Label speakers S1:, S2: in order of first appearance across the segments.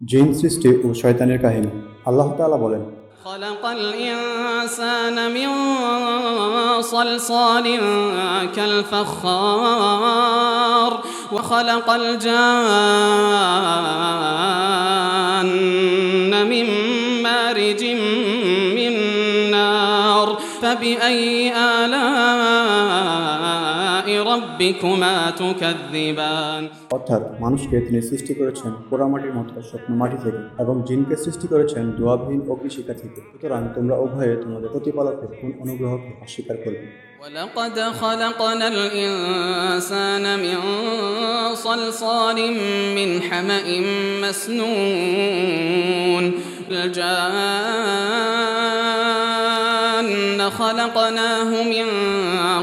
S1: জিন সৃষ্টি ও শয়তানের কাহিনী আল্লাহ তাআলা বলেন
S2: خلق الإنسان من صلصال كالفخار وخلق الجان من مارج من نار فبأي آلاء ربكما تكذبان
S1: অর্থাৎ মানুষকে তিনি সৃষ্টি করেছেন পোড়ামাটির মতো স্বপ্ন মাটি থেকে এবং জিনকে সৃষ্টি করেছেন দোয়াবিহীন অগ্নিশিখা থেকে। সুতরাং তোমরা উভয়ে তোমাদের প্রতিপালকের কোন অনুগ্রহকে অস্বীকার করবে?
S2: ولقد خلقنا الإنسان من صلصال من حمأ مسنون الجان خلقناه من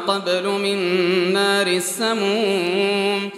S2: قبل من نار السموم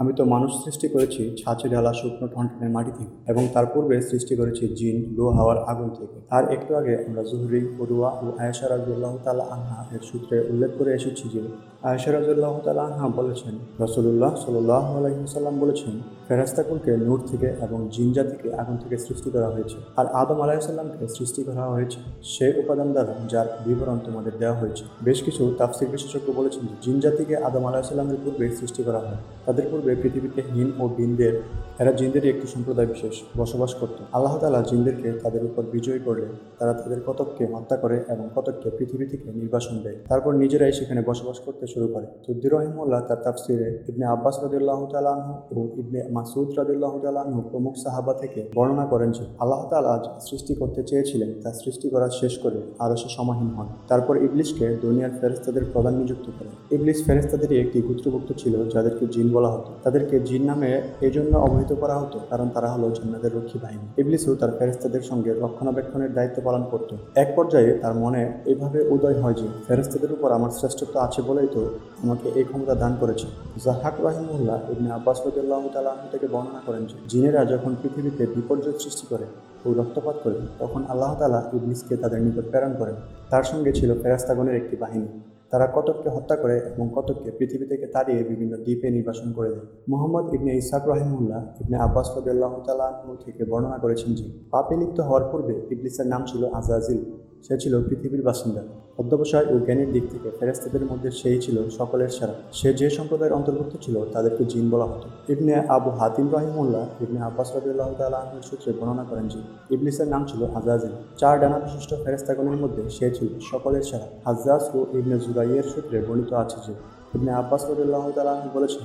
S1: আমি তো মানুষ সৃষ্টি করেছি ছাঁচে ঢালা শুকনো ঠনঠনের মাটি থেকে এবং তার পূর্বে সৃষ্টি করেছি জিন লো হাওয়ার আগুন থেকে। আর একটু আগে আমরা জুহরি, পড়ুয়া ও আয়েশা রাজুল্লাহ তালা আনহা এর সূত্রে উল্লেখ করে এসেছি যে আয়েশা রাজুল্লাহ তালা আনহা বলেছেন রসুল্লাহ সাল্লাহ আলহিহাল্লাম বলেছেন ফেরাস্তাকুলকে নূর থেকে এবং জিন জাতিকে আগুন থেকে সৃষ্টি করা হয়েছে আর আদম আলাইসাল্লামকে সৃষ্টি করা হয়েছে সেই উপাদান দ্বারা যার বিবরণ তোমাদের দেওয়া হয়েছে। বেশ কিছু তাফসির বিশেষজ্ঞ বলেছেন জিন জাতিকে আদম আলাইসাল্লামের পূর্বে সৃষ্টি করা হয়, তাদের পূর্বে পৃথিবীতে হীন ও বিনদের এরা জিনদেরই একটি সম্প্রদায় বিশেষ, বসবাস করত। আল্লাহ তালা জিনদেরকে তাদের উপর বিজয়ী করলে তারা তাদের কতককে হত্যা করে এবং কতককে পৃথিবী থেকে নির্বাসন দেয়। তারপর নিজেরাই সেখানে বসবাস করতে শুরু করে। তুদ্দির রহিমুল্লাহ তার তাফসিরে ইবনে আব্বাস রদুল্লাহ তালাহ ও ইবনে মাসুদ রাদুল্লাহ তালাহ প্রমুখ সাহাবা থেকে বর্ণনা করেন যে, আল্লাহ তালা সৃষ্টি করতে চেয়েছিলেন, তা সৃষ্টি করা শেষ করে আরও সে সমাহীন হন। তারপর ইবলিশকে দুনিয়ার ফেরেস্তাদের প্রধান নিযুক্ত করেন। ইবলিশ ফেরেস্তাদেরই একটি গুত্রভুক্ত ছিল, যাদেরকে জিন বলা হতো। তাদেরকে জিন নামে এই জন্য অবহিত করা হতো, কারণ তারা হলো জান্নাতের রক্ষী বাহিনী। ইবলিসও তার ফেরেস্তাদের সঙ্গে রক্ষণাবেক্ষণের দায়িত্ব পালন করত। এক পর্যায়ে তার মনে এইভাবে উদয় হয় যে ফেরেস্তাদের উপর আমার শ্রেষ্ঠত্ব আছে বলেই তো আমাকে এই ক্ষমতা দান করেছে। জাহাক রাহিমুল্লাহ ইবনে আব্বাস রদুল্লাহ তালাহ থেকে বর্ণনা করেন যে, জিনেরা যখন পৃথিবীতে বিপর্যয় সৃষ্টি করে ও রক্তপাত করে, তখন আল্লাহ তালা ইবলিসকে তাদের নিকট প্রেরণ করেন। তার সঙ্গে ছিল ফেরাস্তাগণের একটি বাহিনী। তারা কতককে হত্যা করে এবং কতককে পৃথিবী থেকে তাড়িয়ে বিভিন্ন দ্বীপে নির্বাসন করে দেয়। মোহাম্মদ ইবনে ইসাক রাহিমুল্লাহ ইবনে আব্বাস রদুল্লাহ তালাহ থেকে বর্ণনা করেছেন যে, পাপে লিপ্ত হওয়ার পূর্বে ইবলিসের নাম ছিল আজাজিল। সে ছিল পৃথিবীর বাসিন্দা। অধ্যবসায় ও জ্ঞানের দিক থেকে ফেরেস্তাদের মধ্যে সেই ছিল সকলের সেরা। সে যে সম্প্রদায়ের অন্তর্ভুক্ত ছিল, তাদেরকে জিন বলা হতো। ইবনে আবু হাতিম রাহিমুল্লাহ ইবনে আব্বাস রদুল্লাহ তালাহের সূত্রে বর্ণনা করেন যে, ইবলিসের নাম ছিল আজাজিল চার ডানা বিশিষ্ট ফেরেস্তাগণের মধ্যে সে ছিল সকলের সেরা। হাজ্জাজ ও ইবনে জুরাইয়ের সূত্রে বর্ণিত আছে যে, ইবনে আব্বাস রদুল্লাহ তালাহ বলেছেন,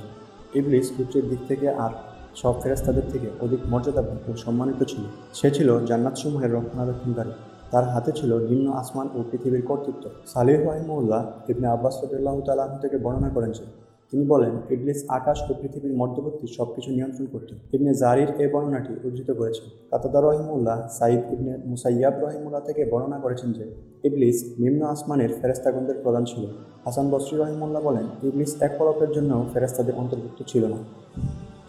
S1: ইবলিস উচ্চের দিক থেকে আর সব ফেরেস্তাদের থেকে অধিক মর্যাদাবান ও সম্মানিত ছিল। সে ছিল জান্নাতসমূহের রক্ষণাবেক্ষণকারী। তার হাতে ছিল নিম্ন আসমান ও পৃথিবীর কর্তৃত্ব। সালিহ রাহিমউল্লাহ ইবনে আব্বাস রদুল্লাহ তালাহ থেকে বর্ণনা করেন তিনি বলেন, ইবলিস আকাশ ও পৃথিবীর মধ্যবর্তী সব কিছু নিয়ন্ত্রণ করত ইবনে জারির এই বর্ণনাটি উদ্ধৃত করেছেন কাতাদা রহিমুল্লাহ সাইদ ইবনে মুসাইয়াব রহিমুল্লাহ থেকে বর্ণনা করেছেন যে, ইবলিস নিম্ন আসমানের ফেরেস্তাগণদের প্রধান ছিল। হাসান বসরি রহিমুল্লাহ বলেন, ইবলিস এক পলকের জন্য ফেরেস্তাদের অন্তর্ভুক্ত ছিল না।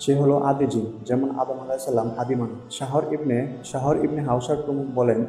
S1: সে হলো আদি জিন, যেমন আদম আলাহিসাল্লাম আদি মানব শাহর ইবনে শাহর ইবনে হাউসার প্রমুখ বলেন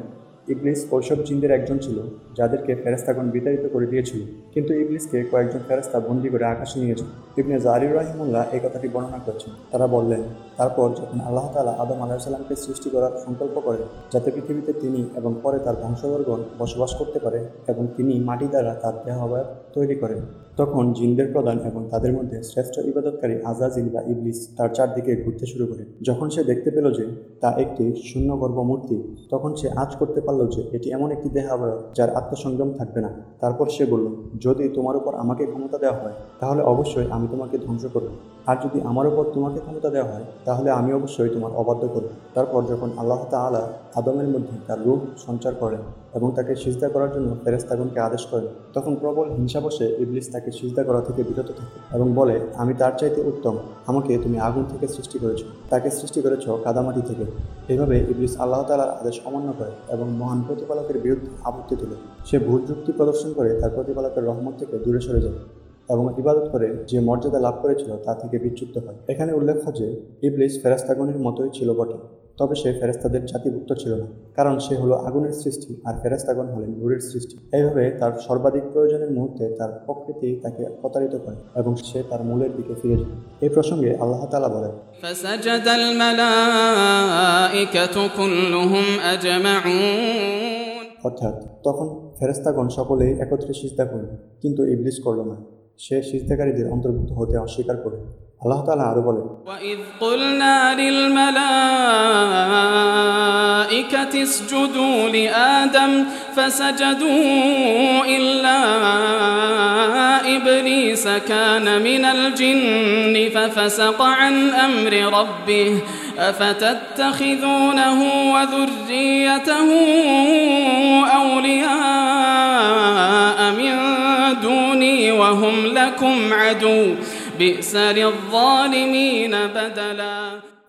S1: ইবলিস ওইসব জিনদের একজন ছিল, যাদেরকে ফেরেস্তাগণ বিতাড়িত করে দিয়েছিল। কিন্তু ইবলিসকে কয়েকজন ফেরেস্তা বন্দি করে আকাশে নিয়েছে ইবনে জারির রাহিমুল্লাহ এই কথাটি বর্ণনা করেছেন। তারা বললেন, তারপর যখন আল্লাহ তালা আদম আলাহিসাল্লামকে সৃষ্টি করার সংকল্প করে, যাতে পৃথিবীতে তিনি এবং পরে তার বংশধরগণ বসবাস করতে পারে এবং তিনি মাটি দ্বারা তার দেহাবয়ব তৈরি করেন। তখন জিনদের প্রধান এবং তাদের মধ্যে শ্রেষ্ঠ ইবাদতকারী আজাজিল বা ইবলিস তার চারদিকে ঘুরতে শুরু করে। যখন সে দেখতে পেল যে তা একটি শূন্যগর্ভ মূর্তি, তখন সে আজ করতে পারল যে এটি এমন একটি দেহাবয়ব যার আত্মসংযম থাকবে না। তারপর সে বলল, যদি তোমার উপর আমাকে ক্ষমতা দেওয়া হয়, তাহলে অবশ্যই আমি তোমাকে ধ্বংস করব। আর যদি আমার উপর তোমাকে ক্ষমতা দেওয়া হয়, তাহলে আমি অবশ্যই তোমার অবাধ্য করব। তারপর যখন আল্লাহ তাআলা আদমের মধ্যে তার রূপ সঞ্চার করেন এবং তাকে সিজদা করার জন্য ফেরেস্তাগণকে আদেশ করেন তখন প্রবল হিংসা বসে ইবলিস তাকে সিজদা করা থেকে বিরত থাকে এবং বলে, আমি তার চাইতে উত্তম। আমাকে তুমি আগুন থেকে সৃষ্টি করেছ। তাকে সৃষ্টি করেছ কাদামাটি থেকে। এভাবে ইবলিস আল্লাহ তালার আদেশ অমান্য করে এবং মহান প্রতিপালকের বিরুদ্ধে আপত্তি তোলে। সে ভুল যুক্তি প্রদর্শন করে তার প্রতিপালকের রহমত থেকে দূরে সরে যায় এবং ইবাদত করে যে মর্যাদা লাভ করেছিল তা থেকে বিচ্যুত হয়। এখানে উল্লেখ্য যে, ইবলিস ফেরাস্তাগণের মতোই ছিল বটে। তবে সে ফেরেস্তাদের জাতিভুক্ত ছিল না কারণ সে হলো আগুনের সৃষ্টি আর ফেরেস্তাগণ হলেন নূরের সৃষ্টি। এইভাবে তার সর্বাধিক প্রয়োজনের মুহূর্তে তার প্রকৃতি তাকে প্রতারিত করে এবং সে তার মূলের দিকে ফিরে যায়। এই প্রসঙ্গে আল্লাহ তালা বলেন অর্থাৎ তখন ফেরেস্তাগণ সকলেই একত্রে সিজদা করল কিন্তু ইবলিস করল না। সে সিজদাকারীদের অন্তর্ভুক্ত হতে অস্বীকার করে আল্লাহ তালা আরও বলেন
S2: وإذ قلنا للملائكة اسجدوا لآدم فسجدوا إلا إبليس كان من الجن ففسق عن أمر ربه أفتتخذونه وذريته أولياء من دوني وهم لكم عدو بئس للظالمين بدلا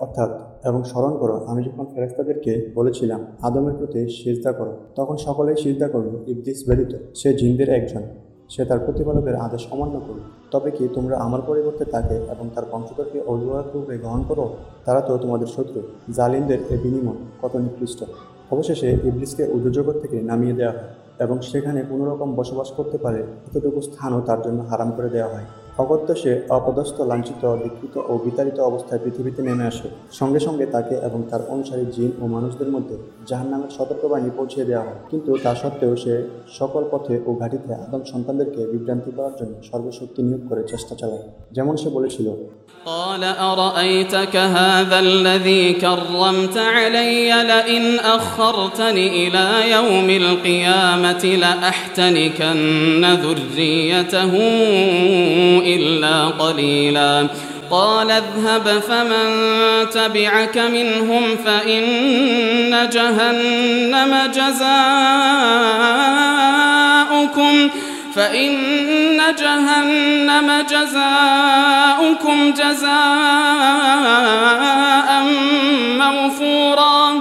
S1: অর্থাৎ, এবং স্মরণ করো, আমি যখন ফেরেস্তাদেরকে বলেছিলাম, আদমের প্রতি সিজদা করো, তখন সকলেই সিজদা করল, ইবলিস ব্যতীত, সে জিনদের একজন। সে তার প্রতিপালকের আদেশ অমান্য করল। তবে কি তোমরা আমার পরিবর্তে তাকে এবং তার বংশধরকে অভিভাবক রূপে গ্রহণ করো? তারা তো তোমাদের শত্রু, জালিমদের এ বিনিময়, কত নিকৃষ্ট। অবশেষে ইবলিসকে উদ্যোজগৎ থেকে নামিয়ে দেওয়া হয়, এবং সেখানে কোনোরকম বসবাস করতে পারে, এতটুকু স্থানও তার জন্য হারাম করে দেওয়া হয়। অগত্য সে অপদস্থ লাঞ্ছিত বিকৃত ও বিতাড়িত অবস্থায় পৃথিবীতে নেমে আসে সঙ্গে সঙ্গে তাকে এবং তার অনুসারী জিন ও মানুষদের মধ্যে জাহান নামের সতর্কবাণী পৌঁছে দেওয়া হয় কিন্তু তা সত্ত্বেও সে সকল পথে ও ঘাটিতে আদম সন্তানদেরকে বিভ্রান্তি করার জন্য সর্বশক্তি নিয়োগ করে চেষ্টা চালায় যেমন সে বলেছিল
S2: قال أرأيتك هذا الذي كرمت علي لئن أخرتني إلى يوم القيامة لأحتنكن ذريته إلا قليلا. قال اذهب فمن تبعك منهم فإن جهنم جزاؤكم فإن جهنم جزاؤكم جزاء موفورا.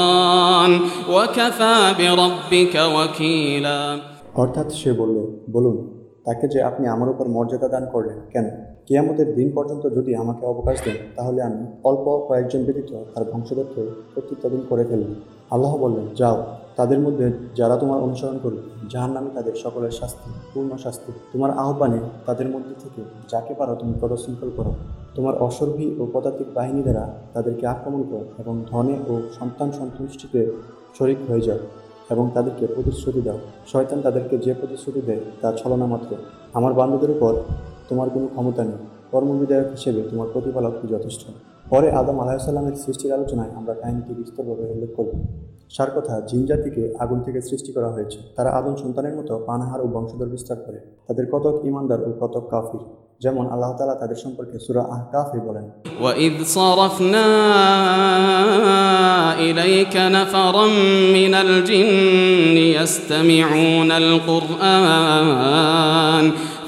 S2: وكفى بربك وكيلا
S1: অর্থাৎ সে বলল বলুন তাকে যে আপনি আমার উপর মর্যাদা দান করলেন কেন কিয়ামতের দিন পর্যন্ত যদি আমাকে অবকাশ দেন তাহলে আমি অল্প কয়েকজন ব্যতীত তার বংশধরকে কর্তৃত্বাধীন করে ফেলব আল্লাহ বললেন যাও তাদের মধ্যে যারা তোমার অনুসরণ করবে যাহার নামে তাদের সকলের শাস্তি, পূর্ণ শাস্তি। তোমার আহ্বানে তাদের মধ্যে থেকে যাকে পারো তুমি পদশৃঙ্খল করো। তোমার অসর্ভী ও পদাতিক বাহিনী দ্বারা তাদেরকে আক্রমণ করো এবং ধনে ও সন্তান সন্তুষ্টিতে শরিক হয়ে যাও এবং তাদেরকে প্রতিশ্রুতি দাও। শয়তান তাদেরকে যে প্রতিশ্রুতি দেয় তা ছলনা মাত্র। আমার বান্ধবদের উপর তোমার কোনো ক্ষমতা নেই। কর্মবিধায়ক হিসেবে তোমার প্রতিপালক যথেষ্ট পরে আদম আলাহিসাল্লামের সৃষ্টির আলোচনায় আমরা কাহিনীটি বিস্তরভাবে উল্লেখ করব সার কথা জিন জাতিকে আগুন থেকে সৃষ্টি করা হয়েছে তারা আদম সন্তানের মতো পানাহার ও বংশধর বিস্তার করে তাদের কতক ইমানদার ও কতক কাফির যেমন আল্লাহ তালা তাদের সম্পর্কে সুরা আহ কাফি বলেন
S2: وإذ صرفنا إليك نفرا من الجن يستمعون القرآن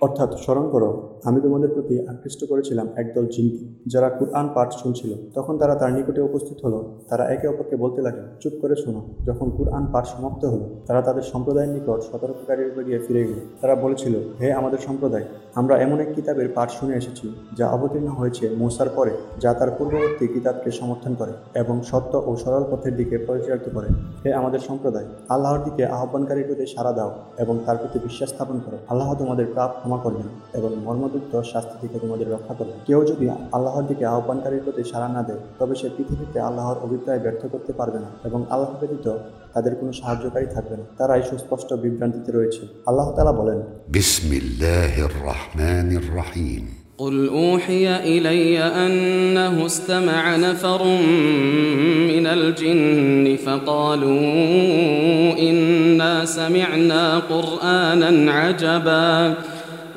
S1: অর্থাৎ স্মরণ করো। আমি তোমাদের প্রতি আকৃষ্ট করেছিলাম একদল জিনকে, যারা কুরআন পাঠ শুনছিল। তখন তারা তার নিকটে উপস্থিত হলো। তারা একে অপরকে বলতে লাগল, চুপ করে শোনো। যখন কুরআন পাঠ সমাপ্ত হলো, তারা তাদের সম্প্রদায়ের নিকট সতর্ককারীর উপর গিয়ে ফিরে গেল। তারা বলেছিল, হে আমাদের সম্প্রদায়, আমরা এমন এক কিতাবের পাঠ শুনে এসেছি, যা অবতীর্ণ হয়েছে মূসার পরে, যা তার পূর্ববর্তী কিতাবকে সমর্থন করে এবং সত্য ও সরল পথের দিকে পরিচালিত করে। হে আমাদের সম্প্রদায়, আল্লাহর দিকে আহ্বানকারীর প্রতি সাড়া দাও এবং তার প্রতি বিশ্বাস স্থাপন করো। আল্লাহ তোমাদের পাপ ক্ষমা করবেন এবং মর্মযুক্ত শাস্তি থেকে তোমাদের রক্ষা করবেন কেউ যদি আল্লাহর দিকে আহ্বানকারীর প্রতি সাড়া না দেয় তবে সে পৃথিবীতে আল্লাহর অভিপ্রায় ব্যর্থ করতে পারবে না এবং আল্লাহ ব্যতীত তাদের কোনো সাহায্যকারী থাকবে না তারাই সুস্পষ্ট বিভ্রান্তিতে রয়েছে আল্লাহ তালা বলেন
S3: بسم الله الرحمن الرحيم
S2: قل أوحي إلي أنه استمع نفر من الجن فقالوا إنا سمعنا قرآنا عجبا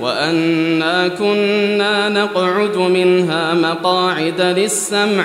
S2: وأنا كنا نقعد منها مقاعد للسمع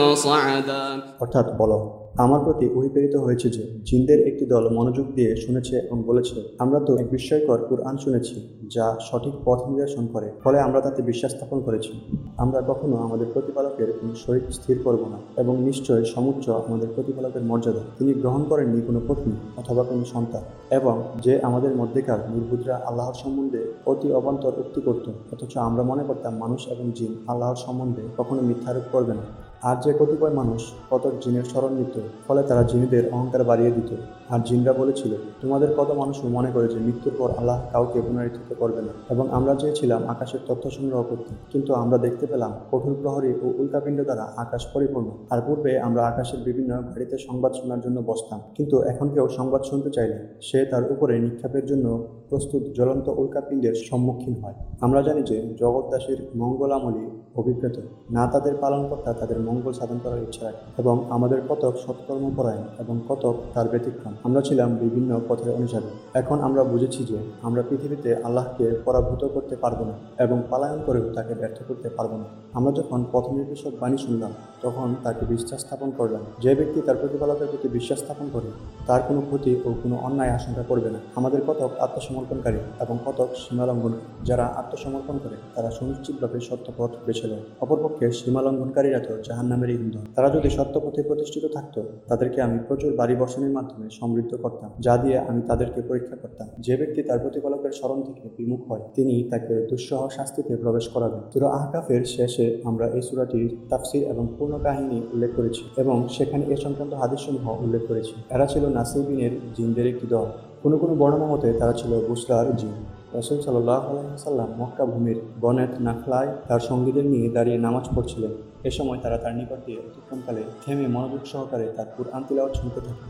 S2: صعدا
S1: অর্থাৎ বলো আমার প্রতি ওহি প্রেরিত হয়েছে যে জিনদের একটি দল মনোযোগ দিয়ে শুনেছে এবং বলেছে আমরা তো এক বিস্ময়কর কুরআন শুনেছি যা সঠিক পথ নির্দেশন করে ফলে আমরা তাতে বিশ্বাস স্থাপন করেছি আমরা কখনো আমাদের প্রতিপালকের কোনো শরীর স্থির করব না এবং নিশ্চয় সমুচ্চ আমাদের প্রতিপালকের মর্যাদা তিনি গ্রহণ করেননি কোনো পত্নী অথবা কোনো সন্তান এবং যে আমাদের মধ্যেকার নির্বুজরা আল্লাহর সম্বন্ধে অতি অবান্তর উক্তি করত অথচ আমরা মনে করতাম মানুষ এবং জিন আল্লাহর সম্বন্ধে কখনো মিথ্যারোপ করবে না আর যে কতিপয় মানুষ কতক জিনের স্মরণ নিত ফলে তারা জিনদের অহংকার বাড়িয়ে দিত। আর জিনরা বলেছিল, তোমাদের কত মানুষ মনে করে যে মৃত্যুর পর আল্লাহ কাউকে পুনরুত্থিত করবে না। এবং আমরা চেয়েছিলাম আকাশের তথ্য সংগ্রহ করতে। কিন্তু আমরা দেখতে পেলাম, কঠোর প্রহরী ও উল্কাপিণ্ড দ্বারা আকাশ পরিপূর্ণ। আর পূর্বে আমরা আকাশের বিভিন্ন গাড়িতে সংবাদ শোনার জন্য বসতাম। কিন্তু এখন কেউ সংবাদ শুনতে চাইলে, সে তার উপরে নিক্ষেপের জন্য প্রস্তুত জ্বলন্ত উল্কাপিণ্ডের সম্মুখীন হয়। আমরা জানি যে জগৎদাসীর মঙ্গলামলী অভিপ্রেত। না তাদের পালনকর্তা তাদের মঙ্গল সাধন করার ইচ্ছা রাখে। এবং আমাদের কতক সৎকর্মপরায়ণ এবং কতক তার ব্যতিক্রম। আমরা ছিলাম বিভিন্ন পথের অনুসারী। এখন আমরা বুঝেছি যে আমরা পৃথিবীতে আল্লাহকে পরাভূত করতে পারব না এবং পালায়ন করেও তাকে ব্যর্থ করতে পারব না। আমরা যখন পথ নির্দেশক বাণী শুনলাম, তখন তাকে বিশ্বাস স্থাপন করলাম। যে ব্যক্তি তার প্রতিপালকের প্রতি বিশ্বাস স্থাপন করে, তার কোনো ক্ষতি ও কোনো অন্যায় আশঙ্কা করবে না। আমাদের কতক আত্মসমর্পণকারী এবং কতক সীমালঙ্ঘন, যারা আত্মসমর্পণ করে, তারা সুনিশ্চিতভাবে সত্য পথ বেছে নেয়। অপরপক্ষে সীমালঙ্ঘনকারীরা তো জাহান নামেরই ইন্ধন। তারা যদি সত্য পথে প্রতিষ্ঠিত থাকতো, তাদেরকে আমি প্রচুর বাড়ি বর্ষণের মাধ্যমে সমৃদ্ধ করতাম যা দিয়ে আমি তাদেরকে পরীক্ষা করতাম। যে ব্যক্তি তার প্রতিপালকের স্মরণ থেকে বিমুখ হয়, তিনি তাকে দুঃসহ শাস্তিতে প্রবেশ করাবেন। সুরা আহকাফের শেষে আমরা এই সুরাটির তাফসির এবং পূর্ণ কাহিনী উল্লেখ করেছি এবং সেখানে এ সংক্রান্ত হাদিসসমূহ উল্লেখ করেছি। এরা ছিল নাসিবিনের জিনদের একটি দল। কোনো কোনো বর্ণনা মতে তারা ছিল বুসরার জিন। রসুল সাল্লাহ আলহিহাল্লাম মক্কা ভূমির বনেত নাখলায় তার সঙ্গীদের নিয়ে দাঁড়িয়ে নামাজ পড়ছিলেন। এ সময় তারা তার নিকট দিয়ে অতিক্রমকালে থেমে মনোযোগ সহকারে তার কুরআন তিলাওয়াত শুনতে থাকে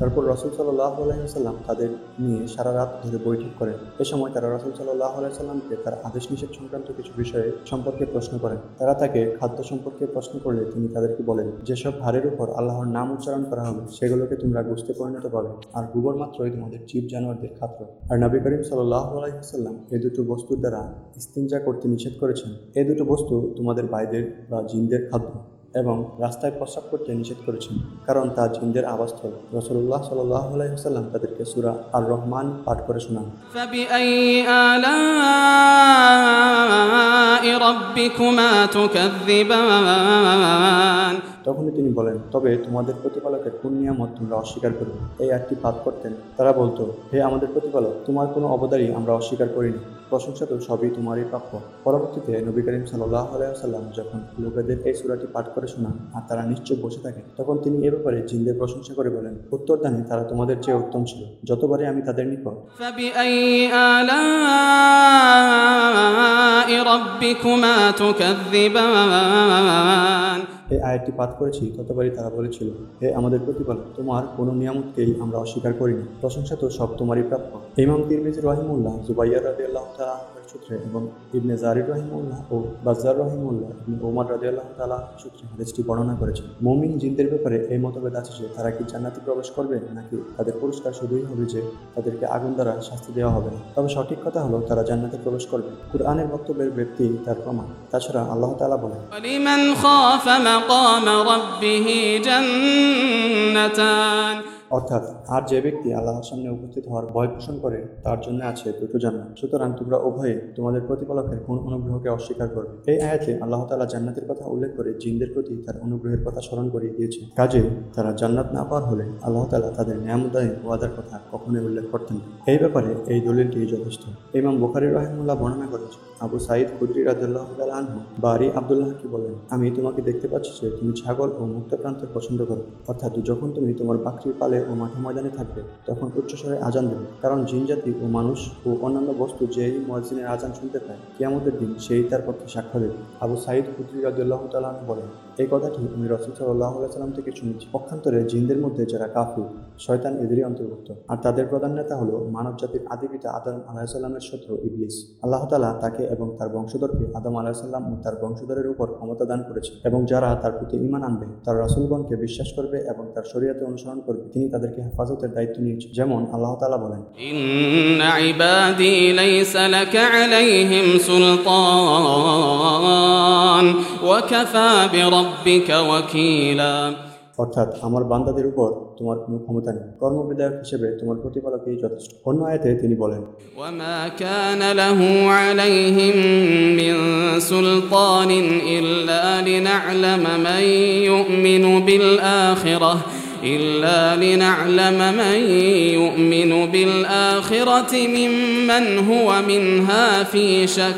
S1: তারপর রসুল সাল্লাহ আলহিহাল্লাম তাদের নিয়ে সারা রাত ধরে বৈঠক করেন। এ সময় তারা রসুল সাল্লাহ আলাইসাল্লামকে তার আদেশ নিষেধ সংক্রান্ত কিছু বিষয়ে সম্পর্কে প্রশ্ন করেন। তারা তাকে খাদ্য সম্পর্কে প্রশ্ন করলে তিনি তাদেরকে বলেন, যেসব হাড়ের উপর আল্লাহর নাম উচ্চারণ করা হবে, সেগুলোকে তোমরা বুঝতে পরিণত পাবে আর গোবর মাত্রই তোমাদের জীব জানোয়ারদের খাদ্য। আর নবী করিম সাল্লাহ আলাইসাল্লাম এ দুটো বস্তুর দ্বারা ইস্তিনজা করতে নিষেধ করেছেন। এ দুটো বস্তু তোমাদের ভাইদের বা জিনদের খাদ্য। এবং রাস্তায় প্রস্রাব করতে নিষেধ করেছেন কারণ তা জিনদের আবাসস্থল রসল্লাহ সাল্লাহ আলাইসাল্লাম তাদেরকে সুরা আর রহমান পাঠ করে শোনান
S2: فبأي آلاء ربكما تكذبان
S1: তখনই তিনি বলেন তবে তোমাদের প্রতিপালকের কোন নিয়ামত তোমরা অস্বীকার করবে এই একটি পাপ করতেন তারা বলতো হে আমাদের প্রতিপালক তোমার কোনো অবদারই আমরা অস্বীকার করিনি প্রশংসা তো সবই তোমারই প্রাপ্য পরবর্তীতে নবী করিম সাল্লাহ আলাইসাল্লাম যখন লোকেদের এই সুরাটি পাঠ করে শোনান আর তারা নিশ্চয় বসে থাকে তখন তিনি এ ব্যাপারে জিনদের প্রশংসা করে বলেন উত্তরদানে তারা তোমাদের চেয়ে উত্তম ছিল যতবারে আমি তাদের নিকট
S2: فبأي آلاء ربكما تكذبان
S1: এই আয়াতটি পাঠ করেছি, ততবারই তারা বলেছিল, হে আমাদের প্রতিপালক, তোমার কোনো নিয়ামতকেই আমরা অস্বীকার করিনি। প্রশংসা তো সব তোমারই প্রাপ্য। ইমাম তিরমিজ রহিমুল্লাহ জুবাইয়া রাজি আল্লাহ সূত্রে এবং ইবনে জারি রহিমুল্লাহ ও বাজার রহিমুল্লাহ এবং ওমার রাজিয়াল্লাহ তালা সূত্রে হাদেশটি বর্ণনা করেছেন। মমিন জিনদের ব্যাপারে এই মতভেদ আছে যে তারা কি জান্নাতে প্রবেশ করবে নাকি তাদের পুরস্কার শুধুই হবে যে তাদেরকে আগুন দ্বারা শাস্তি দেওয়া হবে না? তবে সঠিক কথা হলো তারা জান্নাতে প্রবেশ করবে। কুরআনের বক্তব্যের ব্যক্তি তার প্রমাণ। তাছাড়া আল্লাহ তালা বলেন
S2: খাফা মাকাম রাব্বিহি জান্নাতান।
S1: অর্থাৎ আর যে ব্যক্তি আল্লাহর সামনে উপস্থিত হওয়ার ভয় পোষণ করে, তার জন্য আছে দুটো জান্নাত। সুতরাং তোমরা উভয়ে তোমাদের প্রতিপালকের কোন অনুগ্রহকে অস্বীকার করবে? এই আয়াতে আল্লাহ তালা জান্নাতের কথা উল্লেখ করে জিনদের প্রতি তার অনুগ্রহের কথা স্মরণ করিয়ে দিয়েছে কাজে তারা জান্নাত না পাওয়ার হলে আল্লাহ তালা তাদের নিয়ামদায়ী ওয়াদার কথা কখনোই উল্লেখ করতেন এই ব্যাপারে এই দলিলটি যথেষ্ট। ইমাম বুখারি রহিমুল্লাহ বর্ণনা করেছে আবু সাইদ খুদ্রি রাজুল্লাহ আনহু, বারি আবদুল্লাহকে বলেন, আমি তোমাকে দেখতে পাচ্ছি যে তুমি ছাগল ও মুক্ত প্রান্ত পছন্দ করো। অর্থাৎ যখন তুমি তোমার বাকরির পালে ও মাঠে ময়দানে থাকবে, তখন উচ্চস্বরে আজান দেবে। কারণ জিনজাতি ও মানুষ ও অন্যান্য বস্তু যেই মসজিদের আজান শুনতে পায়, কিয়ামতের দিন সেই তার পক্ষে সাক্ষ্য দেবে। আবু সাইদ খুদ্রি রাজুল্লাহ তালাহ বলেন, এই কথাটি আমি রসুল সাল্লাহ সাল্লাম থেকে শুনেছি। পক্ষান্তরে জিনদের মধ্যে যারা কাফু শয়তান এদেরই অন্তর্ভুক্ত। আর তাদের প্রধান নেতা হলো মানব জাতির আদি পিতা আদম আলাহিসাল্লামের শত্রু ইবলিস। আল্লাহ তালা তাকে এবং তার বংশধরকে আদম আলাহিসাল্লাম ও তার বংশধরের উপর ক্ষমতা দান করেছে এবং যারা তার প্রতি ইমান আনবে তার রাসুলগণকে বিশ্বাস করবে এবং তার শরীয়তে অনুসরণ করবে তিনি তাদেরকে হেফাজতের দায়িত্ব নিয়েছে যেমন আল্লাহ তালা বলেন
S2: إن عبادي ليس لك عليهم سلطان وكفى بربك وكيلا
S1: অর্থাৎ আমার বান্দাদের উপর তোমার কোনো ক্ষমতা নেই কর্মবিধায়ক হিসেবে তোমার প্রতিপালকেই যথেষ্ট অন্য আয়াতে তিনি বলেন
S2: وما كان له عليهم من سلطان إلا لنعلم من يؤمن بالآخرة إلا لنعلم من يؤمن بالآخرة ممن هو منها في شك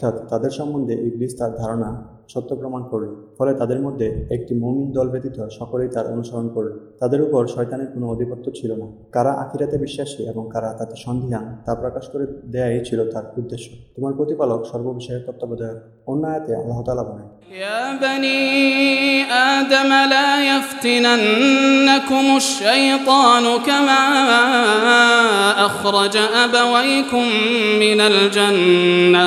S1: অর্থাৎ তাদের সম্বন্ধে ইবলিস তার ধারণা সত্য প্রমাণ করল ফলে তাদের মধ্যে একটি মমিন দল ব্যতীত সকলেই তার অনুসরণ করল তাদের উপর শয়তানের কোনো আধিপত্য ছিল না কারা আখিরাতে বিশ্বাসী এবং কারা তাতে সন্ধিহান তা প্রকাশ করে দেয়াই ছিল তার উদ্দেশ্য তোমার প্রতিপালক সর্ববিষয়ে তত্ত্বাবধায়ক অন্য আয়াতে আল্লাহ তালা বলেন
S2: يا بني آدم لا يفتننكم الشيطان كما أخرج أبويكم من الجنة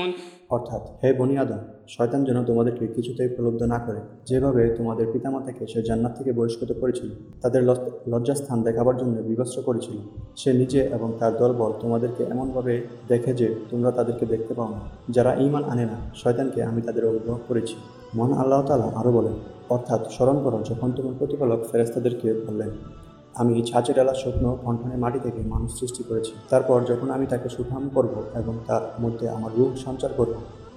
S1: অর্থাৎ হে বনি আদম, শয়তান যেন তোমাদেরকে কিছুতেই প্রলুব্ধ না করে, যেভাবে তোমাদের পিতামাতাকে সে জান্নাত থেকে বহিষ্কৃত করেছিল, তাদের লজ- লজ্জাস্থান দেখাবার জন্য বিবস্ত্র করেছিল, সে নিজে এবং তার দলবল তোমাদেরকে এমনভাবে দেখে যে তোমরা তাদেরকে দেখতে পাও না। যারা ইমান আনে না, শয়তানকে আমি তাদের অনুগ্রহ করেছি। মন আল্লাহ তালা আরও বলেন, অর্থাৎ স্মরণ করো যখন তোমার প্রতিপালক ফেরেস্তাদেরকে বললেন আমি ছাঁচে ডালা শুকনো কণ্ঠনের মাটি থেকে মানুষ সৃষ্টি করেছি। তারপর যখন আমি তাকে সুঠাম করব এবং তার মধ্যে আমার রূপ সঞ্চার করব,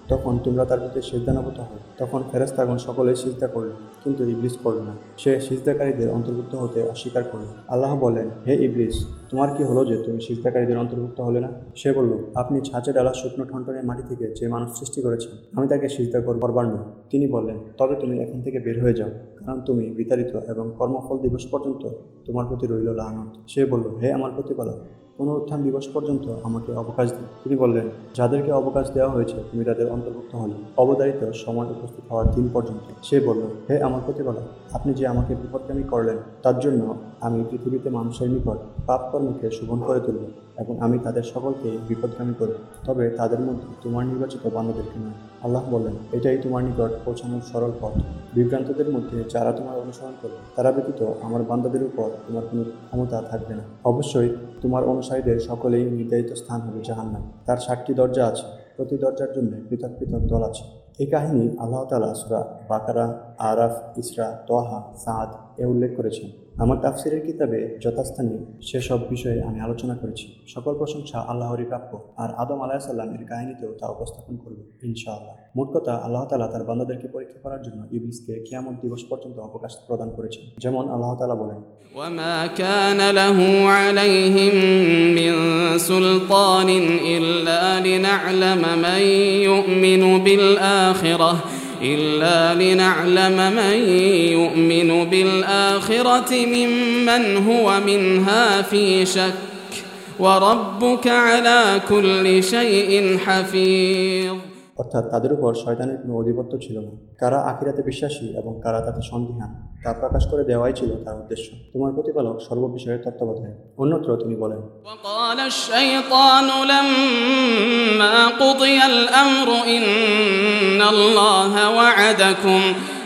S1: তখন তোমরা তার প্রতি সিজদানাভূত হয় তখন ফেরেস্তাগণ সকলে সিজদা করল, কিন্তু ইবলিস করল না। সে সিজদাকারীদের অন্তর্ভুক্ত হতে অস্বীকার করল। আল্লাহ বলেন হে ইবলিস তোমার কি হলো যে তুমি সিজদাকারীদের অন্তর্ভুক্ত হলে না? সে বলল, আপনি ছাঁচে ডালা শুকনো ঠনটনের মাটি থেকে যে মানুষ সৃষ্টি করেছেন, আমি তাকে সিজদা কর- করবার নয় তিনি বললেন, তবে তুমি এখান থেকে বের হয়ে যাও, কারণ তুমি বিতাড়িত এবং কর্মফল দিবস পর্যন্ত তোমার প্রতি রইল লানত। সে বলল, হে আমার প্রতিপালক পুনরুত্থান দিবস পর্যন্ত আমাকে অবকাশ দিন। তিনি বললেন, যাদেরকে অবকাশ দেওয়া হয়েছে, তুমি তাদের অন্তর্ভুক্ত হলে অবদারিত সময় উপস্থিত হওয়ার দিন পর্যন্ত। সে বলল, হে আমার প্রতিপালক, আপনি যে আমাকে বিপদগামী করলেন, তার জন্য আমি পৃথিবীতে মানুষের নিকট পাপ কর্মকে শোভন করে তুলবে এবং আমি তাদের সকলকে বিপদগামী করব। তবে তাদের মধ্যে তোমার নির্বাচিত বান্দাদেরকে নয়। আল্লাহ বললেন এটাই তোমার নিকট পৌঁছানোর সরল পথ। বিভ্রান্তদের মধ্যে যারা তোমার অনুসরণ করবে, তারা ব্যতীত আমার বান্দাদের উপর তোমার কোনো ক্ষমতা থাকবে না। অবশ্যই তোমার অনুসারীদের সকলেই নির্ধারিত স্থান হবে জাহান্নাম। তার ষাটটি দরজা আছে। প্রতি দরজার জন্য পৃথক পৃথক দল আছে। এই কাহিনী আল্লাহ তালা সুরা বাকারা, আরাফ, ইসরা তোহা সাদ এ উল্লেখ করেছেন। আমার তাফসিরের কিতাবে যথাস্থানে সেসব বিষয়ে আমি আলোচনা করেছি সকল প্রশংসা আল্লাহরই প্রাপ্য আর আদম আলাহিসাল্লাম এর কাহিনীতেও তা উপস্থাপন করবে ইনশাআল্লাহ মোট কথা আল্লাহ তালা তার বান্দাদেরকে পরীক্ষা করার জন্য ইবলিসকে কিয়ামত দিবস পর্যন্ত অবকাশ প্রদান করেছেন যেমন আল্লাহ তালা বলেন
S2: وما كان له عليهم من سلطان إلا لنعلم من يؤمن بالآخرة إلا لنعلم من يؤمن بالآخرة ممن هو منها في شك وربك على كل شيء حفيظ.
S1: অর্থাৎ তাদের উপর শয়তানের কোনো আধিপত্য ছিল না কারা আখিরাতে বিশ্বাসী এবং কারা তাতে সন্দিহান তা প্রকাশ করে দেওয়াই ছিল তার উদ্দেশ্য তোমার প্রতিপালক সর্ববিষয়ে তত্ত্বাবধায়ক অন্যত্র তিনি বলেন
S2: وقال الشيطان لما قضي الأمر إن الله وعدكم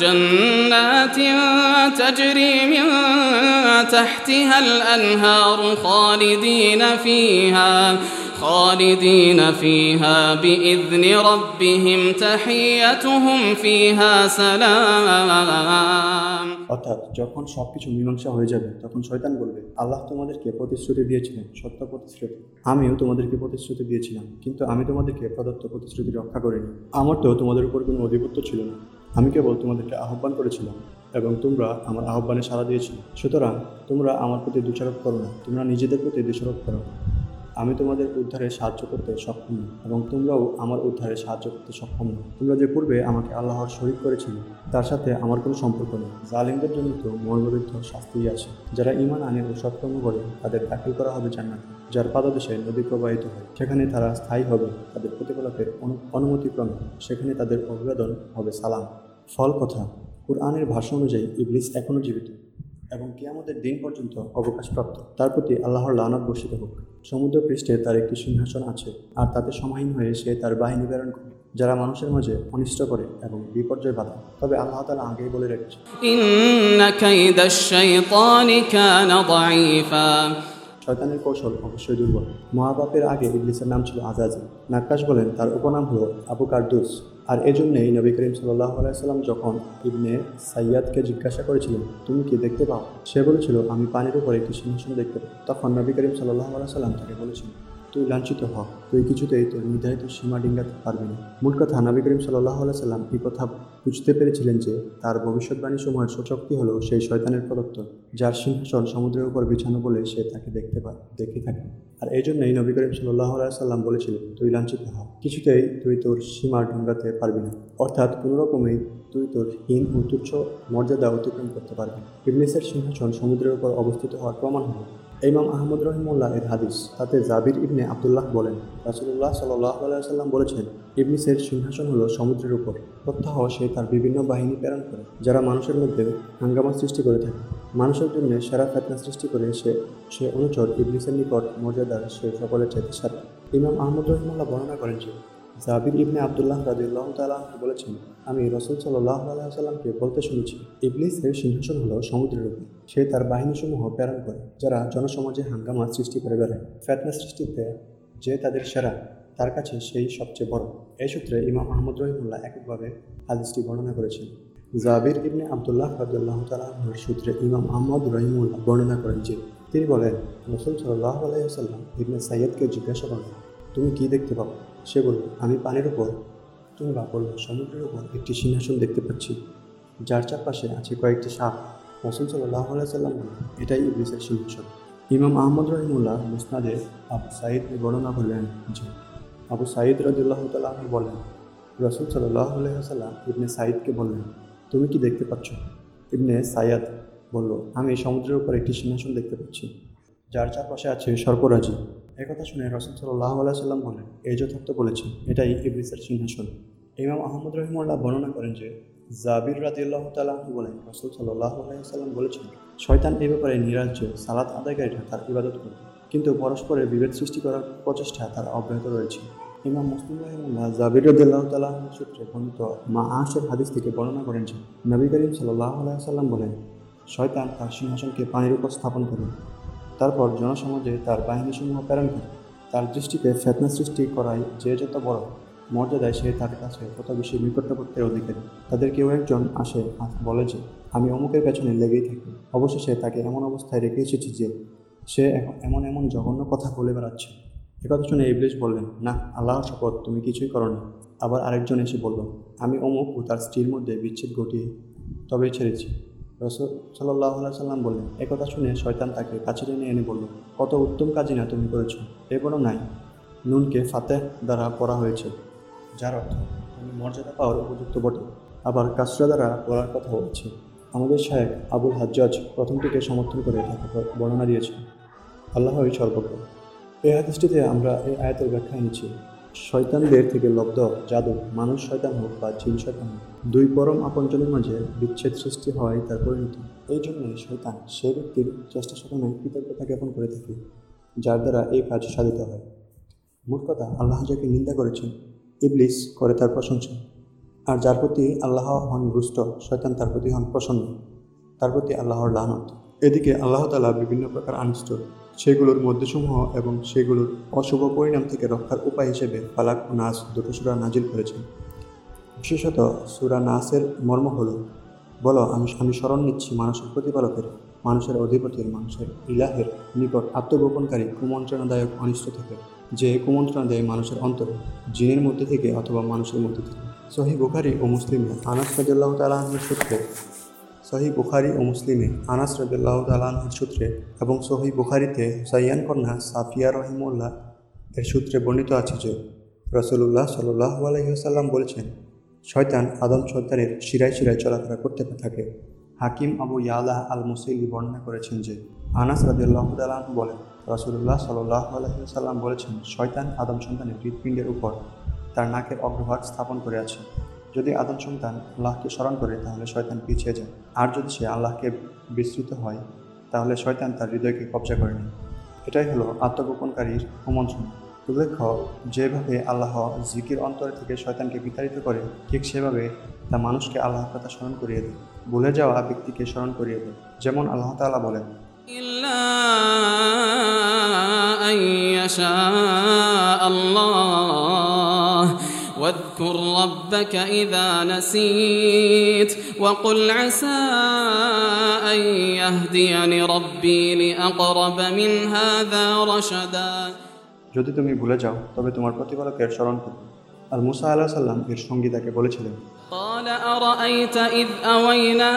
S2: جنات تجري من تحتها الأنهار خالدين فيها خالدين فيها بإذن ربهم تحيتهم فيها سلام
S1: অর্থাৎ যখন সবকিছু মীমাংসা হয়ে যাবে তখন শয়তান বলবে আল্লাহ তোমাদেরকে প্রতিশ্রুতি দিয়েছিলেন সত্য প্রতিশ্রুতি আমিও তোমাদেরকে প্রতিশ্রুতি দিয়েছিলাম কিন্তু আমি তোমাদেরকে প্রদত্ত প্রতিশ্রুতি রক্ষা করিনি আমার তো তোমাদের উপর কোনো আধিপত্য ছিল না আমি কেবল তোমাদেরকে আহ্বান করেছিলাম এবং তোমরা আমার আহ্বানে সাড়া দিয়েছিলে সুতরাং তোমরা আমার প্রতি দোষারোপ করো না। তোমরা নিজেদের প্রতি দোষারোপ করো। আমি তোমাদের উদ্ধারে সাহায্য করতে সক্ষম এবং তোমরাও আমার উদ্ধারে সাহায্য করতে সক্ষম তোমরা যে পূর্বে আমাকে আল্লাহর শরীক করেছিলে, তার সাথে আমার কোনো সম্পর্ক নেই। জালিমদের জন্য তো মর্মবিদ্ধ শাস্তিই আছে। যারা ইমান আনে ও সৎকর্ম করে, তাদের দাখিল করা হবে জান্নাত। যার পাদদেশে নদী প্রবাহিত হয়, সেখানে তারা স্থায়ী হবে, তাদের প্রতিকূলকের অনু- অনুমতিক্রমে। সেখানে তাদের অভিবাদন হবে সালাম। ফল কথা, কোরআনের ভাষ্য অনুযায়ী ইবলিস এখনও জীবিত। এবং কিয়ামতের দিন পর্যন্ত অবকাশপ্রাপ্ত। তার প্রতি আল্লাহর লানত বসিত হোক। সমুদ্র পৃষ্ঠে তার একটি সিংহাসন আছে, আর তাতে সমাহীন হয়ে সে তার বাহিনী প্রেরণ করে, যারা মানুষের মাঝে অনিষ্ট করে এবং বিপর্যয় বাধা। তবে আল্লাহ তালা আগেই বলে রেখেছে শয়তানের কৌশল অবশ্যই দুর্বল। মহাবাপের আগে ইবলিসের নাম ছিল আজাজি। নাক্কাশ বলেন, তার উপনাম হল আবু কার্দুস। আর এজন্যই নবী করিম সাল্লাহ আলাইসাল্লাম যখন ইবনে সাইয়াদকে জিজ্ঞাসা করেছিলেন, তুমি কি দেখতে পাও? সে বলেছিল, আমি পানির উপরে একটি সিংহাসন দেখতে পাই। তখন নবী করিম সাল্লাহ আলাইসাল্লাম তাকে বলেছিলেন তুই লাঞ্ছিত হ। তুই কিছুতেই তোর নির্ধারিত সীমা ডিঙ্গাতে পারবি না। মূল কথা, নবী করিম সাল্লাহ সাল্লাম এই কথা বুঝতে পেরেছিলেন যে তার ভবিষ্যৎবাণী সময়ের সূচকটি হলো সেই শয়তানের প্রদত্ত, যার সিংহাসন সমুদ্রের উপর বিছানো বলে সে তাকে দেখতে পায়, দেখে থাকে। আর এই জন্যই নবী করিম সাল্লাহ সাল্লাম বলেছিলেন, তুই লাঞ্ছিত হ। কিছুতেই তুই তোর সীমা ডিঙ্গাতে পারবি না। অর্থাৎ কোনোরকমেই তুই তোর হীন ও তুচ্ছ মর্যাদা অতিক্রম করতে পারবি। ইবলিসের সিংহাসন সমুদ্রের উপর অবস্থিত হওয়ার প্রমাণ হলো ইমাম আহমদ রহিমুল্লাহ এর হাদিস, তাতে জাবির ইবনে আবদুল্লাহ বলেন রাসুল্লাহ সাল্লাহ সাল্লাম বলেছেন ইবলিসের সিংহাসন হলো সমুদ্রের উপর। প্রত্যাহ সে তার বিভিন্ন বাহিনী প্রেরণ করে, যারা মানুষের মধ্যে হাঙ্গামা সৃষ্টি করে থাকে। মানুষের জন্য সেরা ফেতনা সৃষ্টি করে সে সে অনুচর ইবলিসের নিকট মর্যাদার সে সকলের চাইতে সারা ইমাম আহমদ রহিমুল্লাহ বর্ণনা করেন যে জাবির ইবনে আবদুল্লাহ রাজিউল্লাহ তালাহ বলেছেন, আমি রসুল সাল্লাহ আলাইসাল্লামকে বলতে শুনেছি ইবলিসের সিংহাসন হলো সমুদ্রের উপর। সে তার বাহিনীসমূহ প্রেরণ করে, যারা জনসমাজে হাঙ্গামা সৃষ্টি করে বেড়ায়। ফেতনা সৃষ্টিতে যে তাদের সেরা, তার কাছে সেই সবচেয়ে বড়। এই সূত্রে ইমাম আহমদ রহিমুল্লাহ এককভাবে হাদিসটি বর্ণনা করেছেন। জাবির ইবনে আবদুল্লাহ রাজুল্লাহ তালাহর সূত্রে ইমাম আহমদ রহিমুল্লাহ বর্ণনা করেন যে, তিনি বলেন, রসুল সাল্লাহ আলাইসাল্লাম ইবনে সাইয়দকে জিজ্ঞাসা করেন, তুমি কি দেখতে পাও সে বলল, আমি পানির উপর, তুমি বা বলল সমুদ্রের উপর একটি সিংহাসন দেখতে পাচ্ছি। যার চারপাশে আছে কয়েকটি সাপ। রসুল সাল্লাহ সাল্লাম এটাই ইবলিসের সিংহাসন। ইমাম আহমদ রহিমুল্লাহ মুসনাদে আবু সাইদ বর্ণনা করলেন যে, আবু সাইদ রদুল্লাহ তাল্লাহ বলেন, রসুল সাল্লাহ সাল্লাম ইবনে সাইদকে বললেন, তুমি কি দেখতে পাচ্ছ? ইবনে সাইয়াদ বলল, আমি সমুদ্রের উপর একটি সিংহাসন দেখতে পাচ্ছি, যার চারপাশে আছে সর্পরাজি। একথা শুনে রসুল সাল্লাহ সাল্লাম বলেন, এই যথার্থ বলেছেন এটাই ইবলিসের সিংহাসন। ইমাম আহমদ রহিমুল্লাহ বর্ণনা করেন যে, জাবির রাদিউল্লাহ তালাহ বলেন, রসুল সাল্লাহ সাল্লাম বলেছেন, শয়তান এ ব্যাপারে নিরাজ যে, সালাত আদায়কারীরা তার ইবাদত করে কিন্তু পরস্পরের বিভেদ সৃষ্টি করার প্রচেষ্টা তার অব্যাহত রয়েছে। ইমাম মুসলিম রহিমুল্লাহ জাবির রদুল্লাহ তালাহ সূত্রে বর্ণিত মা আশের হাদিস থেকে বর্ণনা করেন যে, নবী করিম সাল্লাহ সাল্লাম বলেন, শয়তান তার সিংহাসনকে পানির উপর স্থাপন করে তারপর জনসমাজে তার বাহিনীসমূহ প্রেরণ করে। তার দৃষ্টিতে ফেতনা সৃষ্টি করায় যে যত বড় মর্যাদায় সে তার কাছে তত বেশি নিকটবর্তের অধিকারী। তাদের কেউ একজন আসে বলে যে, আমি অমুকের পেছনে লেগেই থাকি। অবশেষে তাকে এমন অবস্থায় রেখে এসেছি যে, সে এমন এমন জঘন্য কথা বলে বেড়াচ্ছে। একথা শুনে ইবলিশ বললেন, না আল্লাহর শপথ তুমি কিছুই করো না আবার আরেকজন এসে বলল, আমি অমুক ও তার স্ত্রীর মধ্যে বিচ্ছেদ ঘটিয়ে তবেই ছেড়েছি। রসুল সাল্লাহ সাল্লাম বললেন একথা শুনে শয়তান তাকে কাছে টেনে এনে বলল, কত উত্তম কাজই না তুমি করেছ এবারও নাই। নুনকে ফাতেহ দ্বারা পড়া হয়েছে, যার অর্থ তুমি মর্যাদা পাওয়ার উপযুক্ত বটে। আবার কাসরা দ্বারা পড়ার কথা আছে। আমাদের শায়েক আবুল হাজ্জাজ প্রথমটিকে সমর্থন করে তাকে বর্ণনা দিয়েছে আল্লাহই সর্বজ্ঞ। এই হাদিসটিতে আমরা এই আয়াতের ব্যাখ্যা নিচ্ছি শয়তানদের থেকে লব্ধ জাদু মানুষ শয়তান হোক বা জিন শয়তান হোক দুই পরম আপনজনের মাঝে বিচ্ছেদ সৃষ্টি হওয়াই তার পরিণতি। এই জন্যই শয়তান সেই ব্যক্তির চেষ্টা সাধনে কৃতজ্ঞতা জ্ঞাপন করে থাকে, যার দ্বারা এই কাজ সাধিত হয়। মোট কথা, আল্লাহ যাকে নিন্দা করেছেন, ইবলিস করে তার প্রশংসা। আর যার প্রতি আল্লাহ হন রুষ্ট, শয়তান তার প্রতি হন প্রসন্ন। তার প্রতি আল্লাহর লানত। এদিকে আল্লাহ তালা বিভিন্ন প্রকার আনিষ্ট, সেগুলোর মধ্যসমূহ এবং সেগুলোর অশুভ পরিণাম থেকে রক্ষার উপায় হিসেবে ফালাক ও নাস দুটো সুরা নাজিল করেছেন। বিশেষত সুরা নাসের মর্ম হল, বলো, আমি আমি স্মরণ নিচ্ছি মানুষের প্রতিপালকের, মানুষের অধিপতির, মানুষের ইলাহের নিকট আত্মগোপনকারী কুমন্ত্রণাদায়ক অনিষ্ট থেকে, যে কুমন্ত্রণা দেয় মানুষের অন্তরে, জিনের মধ্যে থেকে অথবা মানুষের মধ্যে থেকে। সহি বুখারি ও মুসলিমে আনাস রাদিল্লাহ তালাহের সূত্রে, সহি বুখারি ও মুসলিমে আনাস রাদিল্লাহ তালাহের সূত্রে এবং সহি বুখারিতে হুসাইয়ান কন্যা সাফিয়া রহিমুল্লাহ এর সূত্রে বর্ণিত আছে যে রসুল্লাহ সাল্লাহ আলহিহাসাল্লাম বলেছেন শয়তান আদম সন্তানের শিরায় শিরায় চলাফেরা করতে থাকে। হাকিম আবু ইয়ালাহ আল মুসিলি বর্ণনা করেছেন যে, আনাস রাদিল্লাহ তালাহ বলেন রসুল্লাহ সাল্লাহ আলহিহাসাল্লাম বলেছেন, শয়তান আদম সন্তানের হৃৎপিণ্ডের উপর তার নাকের অগ্রভাগ স্থাপন করে আছে। যদি আদম সন্তান আল্লাহকে স্মরণ করে, তাহলে শয়তান পিছিয়ে যায়। আর যদি সে আল্লাহকে বিস্তৃত হয়, তাহলে শয়তান তার হৃদয়কে কবজা করে নেয়। এটাই হলো আত্মগোপনকারীর কুমন্ত্রণ উল্লেখ্য যেভাবে আল্লাহ জিকির অন্তর থেকে শয়তানকে বিতাড়িত করে ঠিক সেভাবে তা মানুষকে আল্লাহর কথা স্মরণ করিয়ে দেয় ভুলে যাওয়া ব্যক্তিকে স্মরণ করিয়ে দেয় যেমন আল্লাহ তাআলা বলেন
S2: إلا أن يشاء الله واذكر ربك إذا نسيت وقل عسى أن يهديني ربي لأقرب من هذا رشدا
S1: যদি তুমি ভুলে যাও তবে তোমার প্রতিপালকের স্মরণ করো আর মুসা আল্লাহ সাল্লাম এর সঙ্গী তাকে বলেছিলেন
S2: قال أرأيت إذ أوينا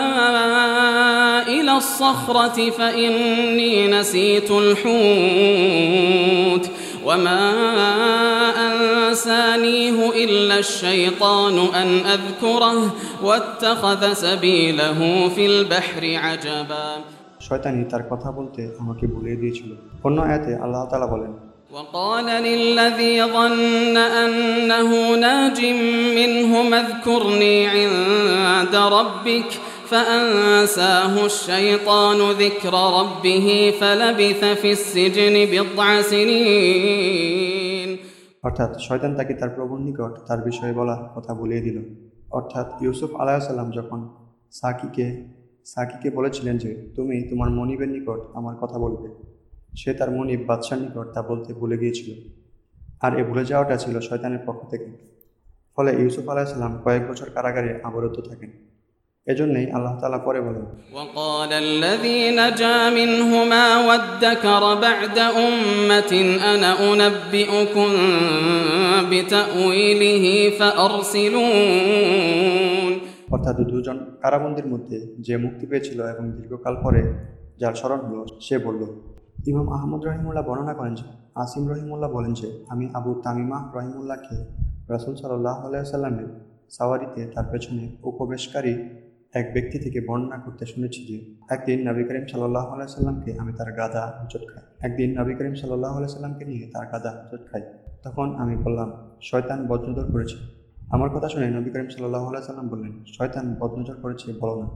S2: إلى الصخرة فإني نسيت الحوت وما أنسانيه إلا الشيطان أن أذكره واتخذ سبيله في البحر عجبا
S1: শয়তানি তার কথা বলতে আমাকে ভুলিয়ে দিয়েছিল অন্য আয়াতে আল্লাহ তাআলা বলেন
S2: وقال للذي ظن أنه ناج منهم اذكرني عند ربك فأنساه الشيطان ذكر ربه فلبث في السجن بضع سنين
S1: অর্থাৎ শয়তান তাকে তার প্রভুর নিকট তার বিষয়ে বলা কথা ভুলিয়ে দিল অর্থাৎ ইউসুফ আলাইসাল্লাম যখন সাকিকে সাকিকে বলেছিলেন যে তুমি তোমার মনিবের নিকট আমার কথা বলবে সে তার মনিব বাদশার নিকট তা বলতে ভুলে গিয়েছিল আর এ ভুলে যাওয়াটা ছিল শয়তানের পক্ষ থেকে ফলে ইউসুফ আলাইসাল্লাম কয়েক বছর কারাগারে আবরত থাকেন এজন্যই আল্লাহ তাআলা পরে বলেন
S2: وقال الذي نجا منهما وادكر بعد أمة أنا أنبئكم بتأويله فأرسلون
S1: অর্থাৎ দুজন কারাবন্দির মধ্যে যে মুক্তি পেয়েছিল এবং দীর্ঘকাল পরে যার স্মরণ হলো সে বলল ইমাম আহমদ রহিমুল্লাহ বর্ণনা করেন যে, আসিম রহিমুল্লাহ বলেন যে, আমি আবু তামিমা রহিমুল্লাহকে রাসুল সাল্লাহ আলাইসাল্লামের সাওয়ারিতে তার পেছনে উপবেশকারী এক ব্যক্তি থেকে বর্ণনা করতে শুনেছি যে, একদিন নবী করিম সাল্লাহ আলাইসাল্লামকে আমি তার গাদা হুচট খাই। একদিন নবী করিম সাল্লাহ আলাইসাল্লামকে নিয়ে তার গাদা হুচট খাই। তখন আমি বললাম, শয়তান বজ্রদর করেছে। আমার কথা শুনে নবী করিম সাল্লাহ সাল্লাম বললেন, শয়তান বদনজর করেছে বলো না।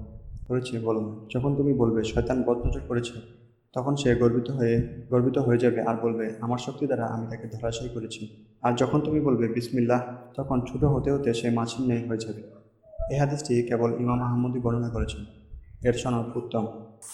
S1: করেছে বলো না। যখন তুমি বলবে, শয়তান বদনজর করেছে তখন সে গর্বিত হয়ে গর্বিত হয়ে যাবে আর বলবে, আমার শক্তি দ্বারা আমি তাকে ধরাশায়ী করেছি। আর যখন তুমি বলবে, বিসমিল্লাহ, তখন ছোট হতে হতে সে মাছির নেই হয়ে যাবে। এ হাদিসটি কেবল ইমাম আহমদই বর্ণনা করেছেন। এর সনদ উত্তম।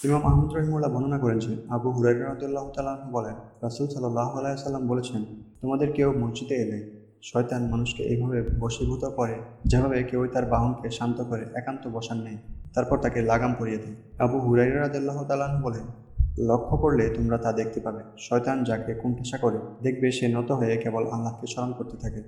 S1: ইমাম আহমদ রহিমুল্লাহ বর্ণনা করেন যে আবু হুরাইরাদুল্লাহ তালাহ বলেন, রাসুল সাল্লাহ আলাইসাল্লাম বলেছেন, তোমাদের কেউ মসজিদে এলে শয়তান মানুষকে এইভাবে বশীভূত করে, যেভাবে কেউ তার বাহনকে শান্ত করে, একান্ত বসান নেই। তারপর তাকে লাগাম পরিয়ে দেয়। আবু হুরাইরাদুল্লাহ তালাহ বলেন লক্ষ্য করলে তোমরা তা দেখতে পাবে। শয়তান যাকে কুণ্ঠাসা করে, দেখবে সে নত হয়ে কেবল আল্লাহকে স্মরণ করতে থাকে।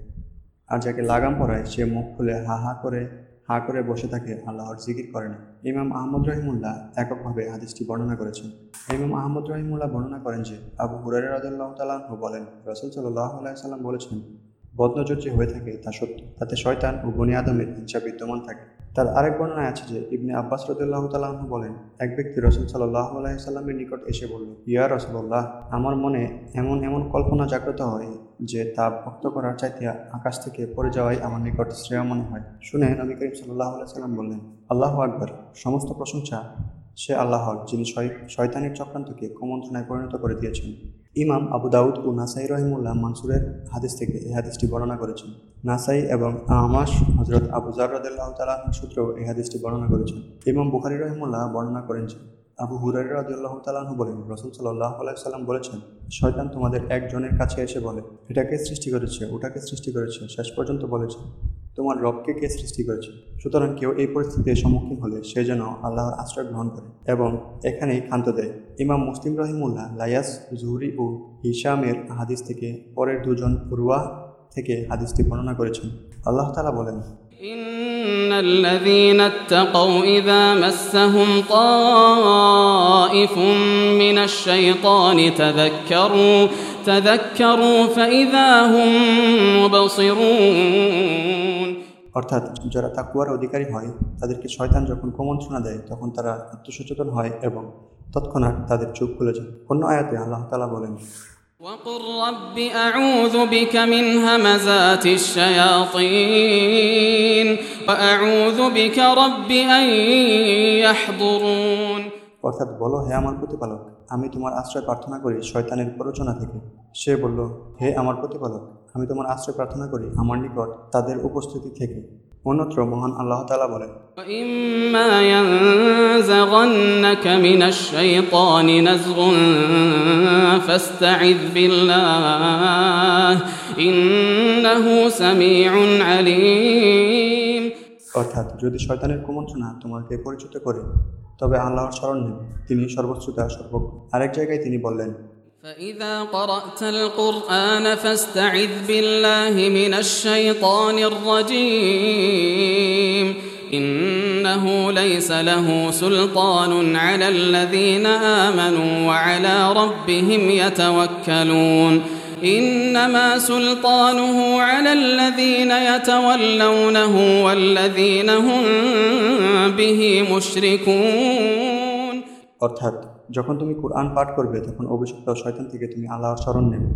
S1: আর যাকে লাগাম পরায়, সে মুখ খুলে হা হা করে হা করে বসে থাকে, আল্লাহর জিকির করে না। ইমাম আহমদ রহিমুল্লাহ এককভাবে হাদিসটি বর্ণনা করেছেন। ইমাম আহমদ রহিমুল্লাহ বর্ণনা করেন যে, আবু হুরাই রাজুল্লাহ তালাহ বলেন, রসুল সাল্লাহ আলাইসাল্লাম বলেছেন, বদনজর যে হয়ে থাকে তা সত্য, তাতে শয়তান ও বনি আদমের বিদ্যমান থাকে। তার আরেক বর্ণনায় আছে যে ইবনে আব্বাস রদুল্লাহ তালাহ বলেন, এক ব্যক্তি রসুল সাল্লাহ আলাইসাল্লামের নিকট এসে বলল, ইয়া রসুল্লাহ আমার মনে এমন এমন কল্পনা জাগ্রত হয় যে তা ভক্ত করার চাইতে আকাশ থেকে পড়ে যাওয়াই আমার নিকট শ্রেয় মনে হয়। শুনে নবী করিম সাল্লাহ সাল্লাম বললেন, আল্লাহ আকবর, সমস্ত প্রশংসা সে আল্লাহ যিনি শয়- শয়তানের চক্রান্তকে কুমন্ত্রণায় পরিণত করে দিয়েছেন। ইমাম আবু দাউদ ও নাসাই রহিমুল্লাহ মানসুরের হাদিস থেকে এই হাদিসটি বর্ণনা করেছেন। নাসাই এবং আমাস হজরত আবু জার রদাল্লাহ তালাহ সূত্রেও এই হাদিসটি বর্ণনা করেছেন। ইমাম বুখারি রহিমুল্লাহ বর্ণনা করেন যে, আবু হুরাই রাদিয়াল্লাহ তালাহু বলেন, রসুল সাল্লাহ আলাইসাল্লাম বলেছেন, শয়তান তোমাদের একজনের কাছে এসে বলে, এটাকে সৃষ্টি করেছে, ওটাকে সৃষ্টি করেছে, শেষ পর্যন্ত বলেছে। তোমার রবকে কে সৃষ্টি করেছে সুতরাং কেউ এই পরিস্থিতির সম্মুখীন হলে সে যেন আল্লাহর আশ্রয় গ্রহণ করে এবং এখানেই ক্ষান্ত দেয় ইমাম মুসলিম রহিমুল্লাহ লায়াস জুহরি ও হিসামের হাদিস থেকে পরের দুজন পড়ুয়া থেকে হাদিসটি বর্ণনা করেছেন আল্লাহ তালা বলেন
S2: إن الذين اتقوا إذا مسهم طائف من الشيطان تذكروا تذكروا فإذا هم مبصرون
S1: অর্থাৎ যারা তাকুয়ার অধিকারী হয় তাদেরকে শয়তান যখন কুমন্ত্রণা দেয় তখন তারা আত্মসচেতন হয় এবং তৎক্ষণাৎ তাদের চোখ খুলে যায় অন্য আয়াতে আল্লাহ তালা বলেন
S2: وقل رب أعوذ بك من همزات الشياطين وأعوذ بك رب أن يحضرون
S1: অর্থাৎ বলো হে আমার প্রতিপালক আমি তোমার আশ্রয় প্রার্থনা করি শয়তানের প্ররোচনা থেকে। সে বলল, হে আমার প্রতিপালক, আমি তোমার আশ্রয় প্রার্থনা করি আমার নিকট তাদের উপস্থিতি থেকে। অন্যত্র মহান আল্লাহ তালা
S2: বলে আলিম
S1: অর্থাৎ যদি শয়তানের কুমন্ত্রণা তোমাকে পরিচিত করে তবে আল্লাহর স্মরণ নেবে তিনি সর্বশ্রুতা সর্বজ্ঞ আরেক জায়গায় তিনি বললেন
S2: فإذا قرأت القرآن فاستعذ بالله من الشيطان الرجيم إنه ليس له سلطان على الذين آمنوا وعلى ربهم يتوكلون إنما سلطانه على الذين يتولونه والذين هم به مشركون
S1: অর্থাৎ যখন তুমি কোরআন পাঠ করবে তখন অভিযুক্ত শয়তান থেকে তুমি আল্লাহর স্মরণ নেবে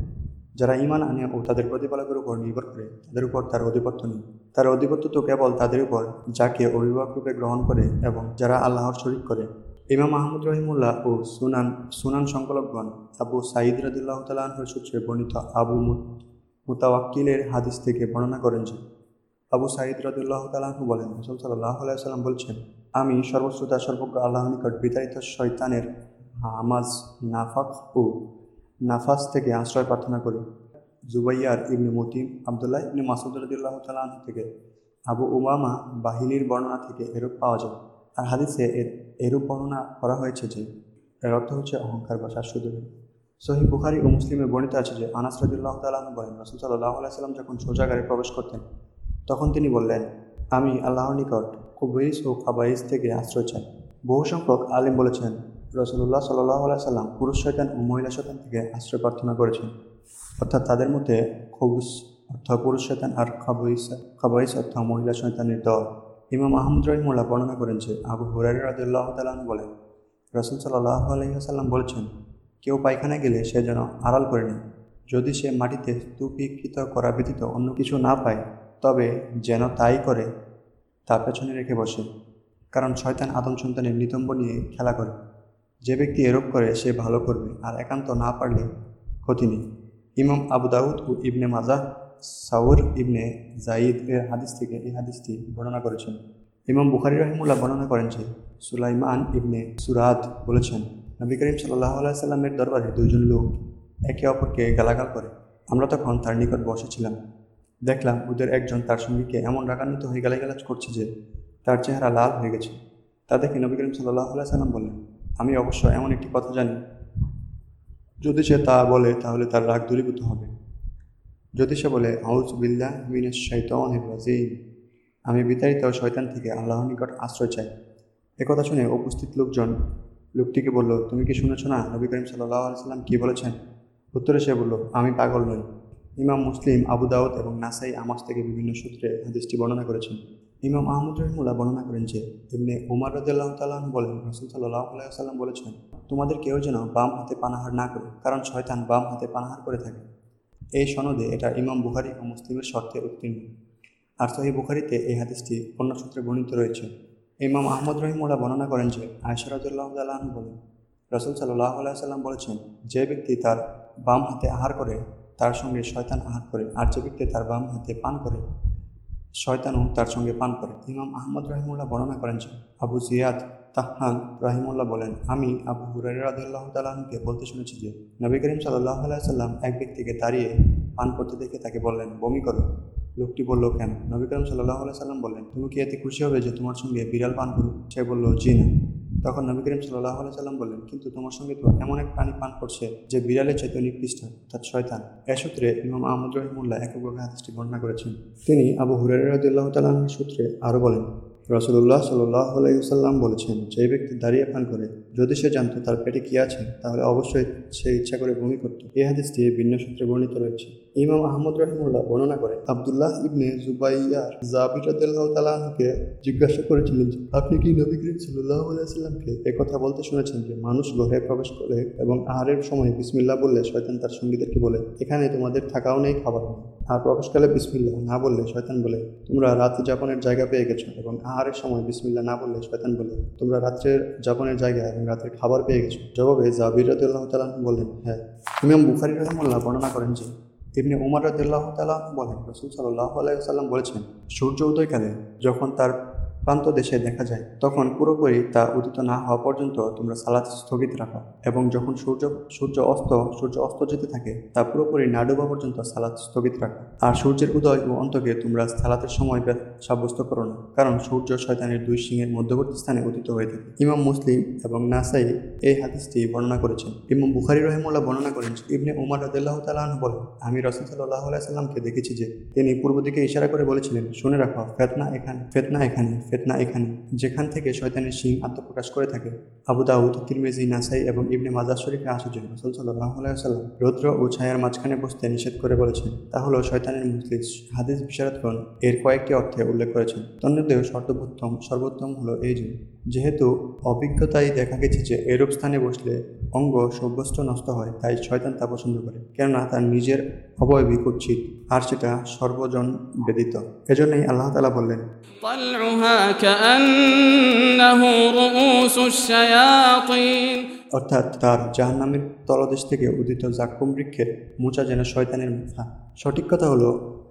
S1: যারা ইমান আনে ও তাদের প্রতিপালকের উপর নির্ভর করে তাদের উপর তার অধিপত্য নেই তার অধিপত্য তো কেবল তাদের উপর যাকে অভিভাবক রূপে গ্রহণ করে এবং যারা আল্লাহর শরিক করে ইমাম আহমদ রহিমুল্লাহ ও সুনান সুনান সংকলকগণ আবু সাঈদ রাদিল্লাহ তালাহর সূত্রে বর্ণিত আবু মুতাওয়াক্কিলের হাদিস থেকে বর্ণনা করেন যে, আবু সাঈদ রাদুল্লাহ তালাহু বলেন, রসুল সাল্লাহ আলাইসাল্লাম বলছেন, আমি সর্বশ্রোতা, সর্বজ্ঞ আল্লাহ নিকট বিতাড়িত শয়তানের হামাজ নাফাক ও নাফাস থেকে আশ্রয় প্রার্থনা করি। জুবাইয়ার ইবনে মতিম, আবদুল্লাহ ইবনে মাসুদ রদুল্লাহ তালাহ থেকে আবু উমামা বাহিনীর বর্ণনা থেকে এরূপ পাওয়া যায়। আর হাদিসে এর, এরূপ বর্ণনা করা হয়েছে যে, এর অর্থ হচ্ছে অহংকার বা শাশ্বত। সহি বুখারি ও মুসলিমে বর্ণিত আছে যে, আনাস রাদিল্লাহ তালাহ বলেন, রসুল সাল্লাহ আলাইসাল্লাম যখন শৌচাগারে প্রবেশ করতেন, তখন তিনি বললেন, আমি আল্লাহর নিকট কুবইস ও খাবাইস থেকে আশ্রয় চাই। বহু সংখ্যক আলিম বলেছেন রসুল্লাহ সাল্লাহ সাল্লাম পুরুষ শয়তান ও মহিলা শয়তান থেকে আশ্রয় প্রার্থনা করেছেন। অর্থাৎ তাদের মধ্যে খবুস অর্থ পুরুষ শয়তান আর খাবইস খাবাইস অর্থ মহিলা শয়তানের দল। ইমাম আহমদ রহিমুল্লাহ বর্ণনা করেন যে, আবু হুরাই রাদুল্লাহ তালাম বলেন, রসুল সাল্লাহ আলহিহাসাল্লাম বলেছেন, কেউ পায়খানায় গেলে সে যেন আড়াল করে নেয়। যদি সে মাটিতে স্তূপীকৃত করা ব্যতীত অন্য কিছু না পায়, তবে যেন তাই করে, তা পেছনে রেখে বসে। কারণ শয়তান আদম সন্তানের নিতম্ব নিয়ে খেলা করে। যে ব্যক্তি এরূপ করে, সে ভালো করবে, আর একান্ত না পারলে ক্ষতি নেই। ইমাম আবু দাউদ ও ইবনে মাজাহ সাউর ইবনে জাইদ এর হাদিস থেকে এই হাদিসটি বর্ণনা করেছেন। ইমাম বুখারি রহিমুল্লাহ বর্ণনা করেন যে, সুলাইমান ইবনে সুরাদ বলেছেন, নবী করিম সাল্লাহ আলাইসাল্লামের দরবারে দুজন লোক একে অপরকে গালাগাল করে। আমরা তখন তার নিকট বসেছিলাম দেখলাম ওদের একজন তার সঙ্গীকে এমন রাগান্বিত হয়ে গালাগালাজ করছে যে, তার চেহারা লাল হয়ে গেছে। তা দেখে নবী করিম সাল্লাহ সাল্লাম বললেন, আমি অবশ্য এমন একটি কথা জানি। যদি সে তা বলে তাহলে তার রাগ দূরীভূত হবে। সে বলে আউজ বিল্লাহ মিনের শৈতন রাজিম, আমি বিতাড়িত শয়তান থেকে আল্লাহর নিকট আশ্রয় চাই। একথা শুনে উপস্থিত লোকজন লোকটিকে বলল, তুমি কি শুনেছ না নবী করিম সাল্লাহ সাল্লাম কী বলেছেন? উত্তরে সে বলল, আমি পাগল নই। ইমাম মুসলিম, আবু দাউদ এবং নাসাই আমাস থেকে বিভিন্ন সূত্রে হাদিসটি বর্ণনা করেছেন। ইমাম আহমদ রহিমুল্লাহ বর্ণনা করেন যে এমনি উমার রাজ্লাহ তাল্লাহ বলেন, রসুল সাল্লাহ আলাইসাল্লাম বলেছেন, তোমাদের কেউ যেন বাম হাতে পানাহার না করে, কারণ শয়তান বাম হাতে পানাহার করে থাকে। এই সনদে এটা ইমাম বুখারি ও মুসলিমের শর্তে উত্তীর্ণ। আর সহি বুখারিতে এই হাদিসটি অন্য সূত্রে বর্ণিত রয়েছে। ইমাম আহমদ রহিমুল্লাহ বর্ণনা করেন যে আয়সরাজুল্লাহ তাল্লাহ বলেন, রসুল সাল্লাহ আলাইসাল্লাম বলেছেন, যে ব্যক্তি তার বাম হাতে আহার করে, তার সঙ্গে শয়তান আহার করে, আর যে ব্যক্তি তার বাম হাতে পান করে, শয়তানও তার সঙ্গে পান করে। ইমাম আহমদ রহিমুল্লাহ বর্ণনা করেন যে, আবু জিয়াদ তাহান রাহিমুল্লাহ বলেন, আমি আবু হুরাই রাদিল্লাহ তালাহকে বলতে শুনেছি যে, নবী করিম সাল্লাহ আলাইসাল্লাম এক ব্যক্তিকে দাঁড়িয়ে পান করতে দেখে তাকে বললেন, বমি করো। লোকটি বলল, কেন? নবী করিম সাল্লাহ সাল্লাম বললেন তুমি কি এতে খুশি হবে যে তোমার সঙ্গে বিড়াল পান করুক? সে বলল, জি না। তখন নবী করিম সাল্লাহ সাল্লাম বললেন কিন্তু তোমার সঙ্গে তো এমন এক প্রাণী পান করছে যে বিড়ালের চেয়ে নিকৃষ্ট, তার শয়তান। এ সূত্রে ইমাম আহমদ রহিমুল্লাহ এককভাবে হাদিসটি বর্ণনা করেছেন। তিনি আবু হুরাই রাদিল্লাহ তালাহর সূত্রে আরও বলেন রসুল্লাহ সাল্লাহ বলেছেন যে ব্যক্তি দাঁড়িয়ে পান করে, যদি সে জানতো তার পেটে কি আছে, তাহলে অবশ্যই সে ইচ্ছা করে বমি করত। এই দিয়ে ভিন্ন সূত্রে বর্ণিত রয়েছে। ইমাম আহমদ রহিমুল্লাহ বর্ণনা করে, আবদুল্লাহ ইবনে জুবাইয়ার জাবির জিজ্ঞাসা করেছিলেন যে, আপনি কি নবী করিম সাল্লাল্লাহু আলাইহি সাল্লামকে একথা বলতে শুনেছেন যে, মানুষ ঘরে প্রবেশ করে এবং আহারের সময় বিসমিল্লাহ বললে শয়তান তার সঙ্গীদেরকে বলে, এখানে তোমাদের থাকাও নেই খাবার নেই আর প্রবেশকালে বিসমিল্লাহ না বললে শয়তান বলে, তোমরা রাত যাপনের জায়গা পেয়ে গেছো এবং আহারের সময় বিসমিল্লা না বললে শয়তান বলে, তোমরা রাত্রের যাপনের জায়গা এবং রাতের খাবার পেয়ে গেছো। জবাবে জাবির রাদিয়াল্লাহু তালাহ বললেন হ্যাঁ। ইমাম বুখারি রহমুল্লাহ বর্ণনা করেন যে, ইবনে উমার রাদিয়াল্লাহু তালাহ বলেন, রসুল সাল্লাহ আলাইসাল্লাম বলেছেন, সূর্য উদয়কালে যখন তার প্রান্ত দেশে দেখা যায়, তখন পুরোপুরি তা উদিত না হওয়া পর্যন্ত তোমরা সালাত স্থগিত রাখো। এবং যখন সূর্য সূর্য অস্ত সূর্য অস্ত যেতে থাকে, তা পুরোপুরি না ডোবা পর্যন্ত সালাত স্থগিত রাখো। আর সূর্যের উদয় ও অন্তকে তোমরা সালাতের সময় ব্য- সাব্যস্ত করো না, কারণ সূর্য শয়তানের দুই সিংহের মধ্যবর্তী স্থানে উদিত হয়ে থাকে। ইমাম মুসলিম এবং নাসাই এই হাদিসটি বর্ণনা করেছেন। ইমাম বুখারি রহিমুল্লাহ বর্ণনা করেন ইবনে উমর রাদিল্লাহ তালাহ বলেন, আমি রসুল সাল্লাহ সাল্লামকে দেখেছি যে, তিনি পূর্ব দিকে ইশারা করে বলেছিলেন, শুনে রাখো, ফেতনা এখানে ফেতনা এখানে ফেতনা এখানে। যেখান থেকে শয়তানের সিং আত্মপ্রকাশ করে থাকে। আবু দাউদ, তিরমেজি, নাসাই এবং ইবনে মাজার শরীফে আসার জন্য রসুল সাল্লাহ রৌদ্র ও ছায়ার মাঝখানে বসতে নিষেধ করে বলেছেন। তা হলো শয়তানের মুসলিস হাদিস বিশারতগণ এর কয়েকটি অর্থে উল্লেখ করেছেন। তন্নদেহ সর্বোত্তম সর্বোত্তম হলো এই যে যেহেতু অভিজ্ঞতায় দেখা গেছে যে এরূপ স্থানে বসলে অঙ্গ সভ্যস্ত নষ্ট হয় তাই শয়তান তা পছন্দ করে কেননা তার নিজের অবয় বিকুচ্ছিত আর সেটা সর্বজন ব্যতীত। এজন্যই আল্লাহ তালা বললেন অর্থাৎ তার জাহান্নামের তলদেশ থেকে উদিত জাকুম বৃক্ষের মোচা যেন শয়তানের মুখা। সঠিক কথা হলো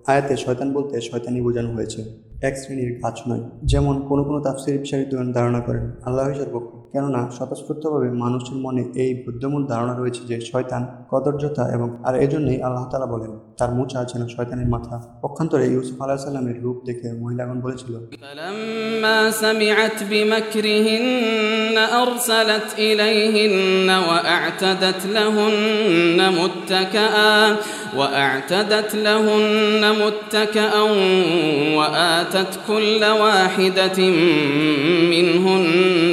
S1: আয়াতে শয়তান বলতে শয়তানি বোঝানো হয়েছে। এক শ্রেণির কাজ নয় যেমন কোনো কোনো তাফসির বিশারিতগণ ধারণা করেন। আল্লাহ সর্বজ্ঞ কেননা স্বতঃস্ফূর্তভাবে মানুষের মনে এই বুদ্ধমূল ধারণা রয়েছে যে শয়তান কদর্যতা এবং আর এজন্যই আল্লাহ তালা বলেন তার মোচা যেন শয়তানের মাথা পক্ষান্তরে ইউসুফ আলাহ সাল্লামের রূপ দেখে মহিলাগণ বলেছিল
S2: فلما سمعت بمكرهن أرسلت إليهن وأعتدت لهن متكئا وأعتدت لهن متكئا وآتت كل واحدة منهن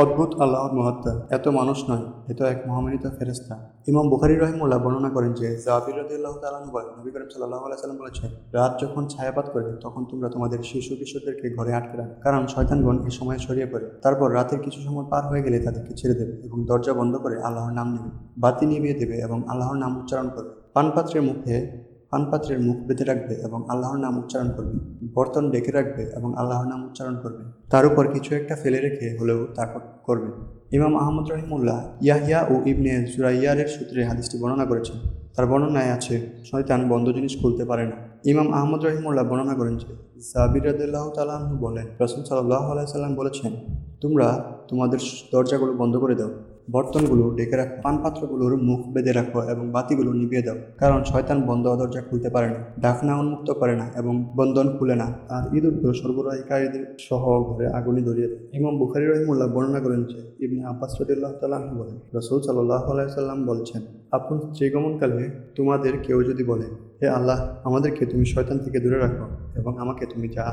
S1: অদ্ভুত আল্লাহর মহত্তা এত মানুষ নয়, এ তো এক মহামানিত ফেরেস্তা ইমাম বুখারি রহিমুল্লাহ বর্ণনা করেন যে, জাবির রাদিয়াল্লাহু তাআলা আনহু বলেন, নবী করিম সাল্লাল্লাহু আলাইহি সাল্লাম বলেছেন, রাত যখন ছায়াপাত করে তখন তোমরা তোমাদের শিশু কিশোরদেরকে ঘরে আটকে রাখো কারণ শয়তানগণ এই সময় ছড়িয়ে পড়ে। তারপর রাতের কিছু সময় পার হয়ে গেলে তাদেরকে ছেড়ে দেবে এবং দরজা বন্ধ করে আল্লাহর নাম নেবে। বাতি নিভিয়ে দেবে এবং আল্লাহর নাম উচ্চারণ করবে। পানপাত্রের মুখে পানপাত্রের মুখ বেঁধে রাখবে এবং আল্লাহর নাম উচ্চারণ করবে। বর্তন ডেকে রাখবে এবং আল্লাহর নাম উচ্চারণ করবে। তার উপর কিছু একটা ফেলে রেখে হলেও তা করবে। ইমাম আহমদ রহিমুল্লাহ ইয়াহিয়া ও ইবনে সুরাইয়ারের সূত্রে হাদিসটি বর্ণনা করেছেন। তার বর্ণনায় আছে, শয়তান বন্ধ জিনিস খুলতে পারে না। ইমাম আহমদ রহিমুল্লাহ বর্ণনা করেন যে, জাবির রাদিল্লাহ তালাহু বলেন, রসুল সাল্লাহ আলাইসাল্লাম বলেছেন, তোমরা তোমাদের দরজাগুলো বন্ধ করে দাও। বর্তনগুলো ডেকে রাখো, পানপাত্রগুলোর মুখ বেঁধে রাখো এবং বাতিগুলো নিভিয়ে দাও। কারণ শয়তান বন্ধ দরজা খুলতে পারে না, ডাকনা উন্মুক্ত করে না এবং বন্ধন খুলে না। আর ঈদ উদ্দ সরবরাহীকারীদের সহ ঘরে আগুনি ধরিয়ে দেয় ইমাম বুখারি রহিমুল্লাহ বর্ণনা করেন যে, ইবনে আব্বাস রদিল্লাহ তালাহ বলেন, রসুল সাল্লাহ আলাইসাল্লাম বলছেন, আপন স্ত্রীগমনকালে তোমাদের কেউ যদি বলে, হে আল্লাহ, আমাদেরকে তুমি শয়তান থেকে দূরে রাখো এবং আমাকে তুমি যা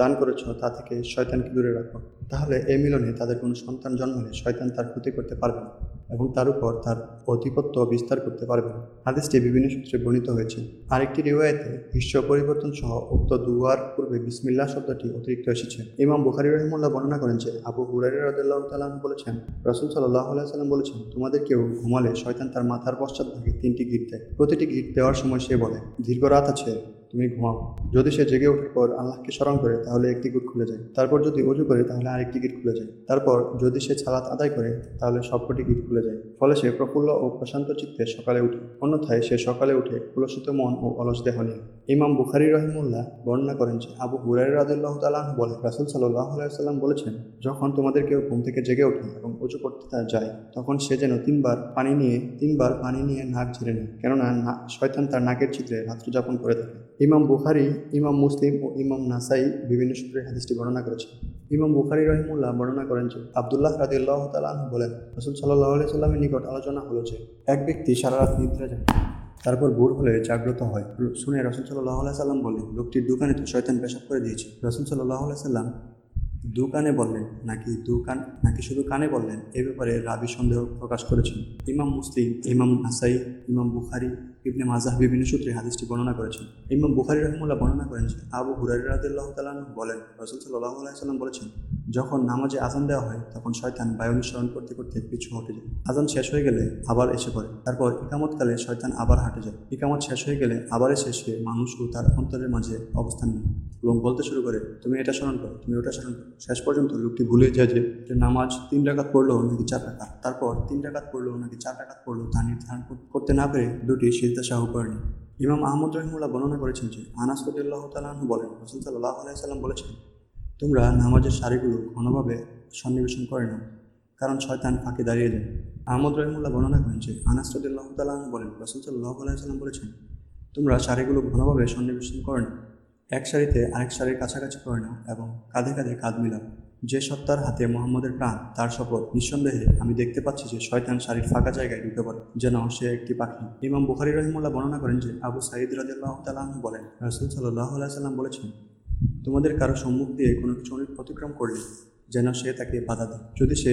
S1: দান করেছ, তা থেকে শয়তানকে দূরে রাখো। তাহলে এই মিলনে তাদের কোনো সন্তান জন্মালে শয়তান তার ক্ষতি করতে পারবে না এবং তার উপর তার অধিপত্য বিস্তার করতে পারবে না। হাদিসটি বিভিন্ন সূত্রে বর্ণিত হয়েছে। আরেকটি রিওয়ায়তে বিশ্ব পরিবর্তন সহ উক্ত দুয়ার পূর্বে বিসমিল্লাহ শব্দটি অতিরিক্ত এসেছে। ইমাম বুখারি রহিমুল্লাহ বর্ণনা করেন যে আবু হুরাই রাদিয়াল্লাহু তাআলা আনহু বলেছেন, রাসূল আলাইহি সাল্লাম বলেছেন, তোমাদের কেউ ঘুমালে শয়তান তার মাথার পশ্চাৎ ভাগে তিনটি গিট দেয়। প্রতিটি গিট দেওয়ার সময় সে বলে, দীর্ঘ রাত আছে তুমি ঘুমাও। যদি সে জেগে ওঠার পর আল্লাহকে স্মরণ করে, তাহলে একটি গেট খুলে যায়। তারপর যদি অজু করে, তাহলে আরেকটি গেট খুলে যায়। তারপর যদি সে ছালাত আদায় করে, তাহলে সবকটি গেট খুলে যায়। ফলে সে প্রফুল্ল ও প্রশান্ত চিত্তে সকালে উঠে। অন্যথায় সে সকালে উঠে কুলসিত মন ও অলস দেহ নিয়ে। ইমাম বুখারি রহিমুল্লাহ বর্ণনা করেন যে, আবু হুরাই রাদিল্লাহ তালাহ বলে রাসুল সাল্লাহ সাল্লাম বলেছেন, যখন তোমাদের কেউ ঘুম থেকে জেগে ওঠে এবং উঁচু করতে যায়, তখন সে যেন তিনবার পানি নিয়ে, তিনবার পানি নিয়ে নাক ঝেড়ে নেয়। কেননা শয়তান তার নাকের চিত্রে রাত্র যাপন করে থাকে। ইমাম বুখারি, ইমাম মুসলিম ও ইমাম নাসাই বিভিন্ন সূত্রে হাদিসটি বর্ণনা করেছেন ইমাম বুখারি রহিমুল্লাহ বর্ণনা করেন যে, আবদুল্লাহ রাদিল্লাহ তালাহ বলেন, রসুল সাল্লাহ সাল্লামের নিকট আলোচনা হলো যে, এক ব্যক্তি সারা রাত নিদ্রা যায় তারপর ভোর হলে জাগ্রত হয়। শুনে রসুল সাল্লাহ সাল্লাম বললেন, লোকটির দোকানে তো শয়তান পেশাব করে দিয়েছে। রসুল সাল্লাহ সাল্লাম দোকানে বললেন, নাকি দোকান, নাকি শুধু কানে বললেন? এ ব্যাপারে রাবি সন্দেহ প্রকাশ করেছেন। ইমাম মুসলিম, ইমাম নাসাই, ইমাম বুখারি ইবনে মাজাহ বিভিন্ন সূত্রে হাদিসটি বর্ণনা করেছেন। ইমাম বুখারি রহমুল্লাহ বর্ণনা করেন যে, আবু হুরারি রাদিল্লাহ তালান বলেন, রসুল সাল্লাহ সাল্লাম বলেছেন, যখন নামাজে আজান দেওয়া হয়, তখন শয়তান বায়ু নিঃসরণ করতে করতে পিছু হটে যায়। আজান শেষ হয়ে গেলে আবার এসে পড়ে। তারপর ইকামতকালে শয়তান আবার হাঁটে যায়। ইকামত শেষ হয়ে গেলে আবার এসে সে মানুষ ও তার অন্তরের মাঝে অবস্থান নেয় এবং বলতে শুরু করে, তুমি এটা স্মরণ করো, তুমি ওটা স্মরণ করো। শেষ পর্যন্ত লোকটি ভুলে যায় যে নামাজ তিন রাকাত পড়ল নাকি চার টাকা তারপর তিন রাকাত পড়ল নাকি চার টাকাত পড়ল তা নির্ধারণ করতে না পেরে দুটি সাহু করেনি। ইমাম আহমদ রহিমুল্লাহ বর্ণনা করেছেন যে, আনাস রদুল্লাহ তালাহ বলেন, রসুল সাল্লাহ আলাইসাল্লাম বলেছেন, তোমরা নামাজের শাড়িগুলো ঘনভাবে সন্নিবেশন করে নাও, কারণ শয়তান ফাঁকে দাঁড়িয়ে যায় আহমদ রহিমুল্লাহ বর্ণনা করেন যে, আনাস রদুল্লাহ তালাহ বলেন, রসুল সাল্লাহ আলাইসাল্লাম বলেছেন, তোমরা শাড়িগুলো ঘনভাবে সন্নিবেশন করে নাও, এক শাড়িতে আরেক শাড়ির কাছাকাছি করে নাও এবং কাঁধে কাঁধে কাঁধ মিলাও। যে সত্তার হাতে মোহাম্মদের প্রাণ, তার শপথ। নিঃসন্দেহে আমি দেখতে পাচ্ছি যে শয়তান শারীর ফাঁকা জায়গায় ঢুকে পড়ে, যেন সে একটি পাখি। ইমাম বুখারি রহিমুল্লাহ বর্ণনা করেন যে, আবু সাইদ রাজিয়াল্লাহ তালাহ বলেন, রাসুল সাল্লাহ সাল্লাম বলেছেন, তোমাদের কারও সম্মুখ দিয়ে কোনো কিছু অনেক অতিক্রম করলে যেন সে তাকে বাধা দেয়। যদি সে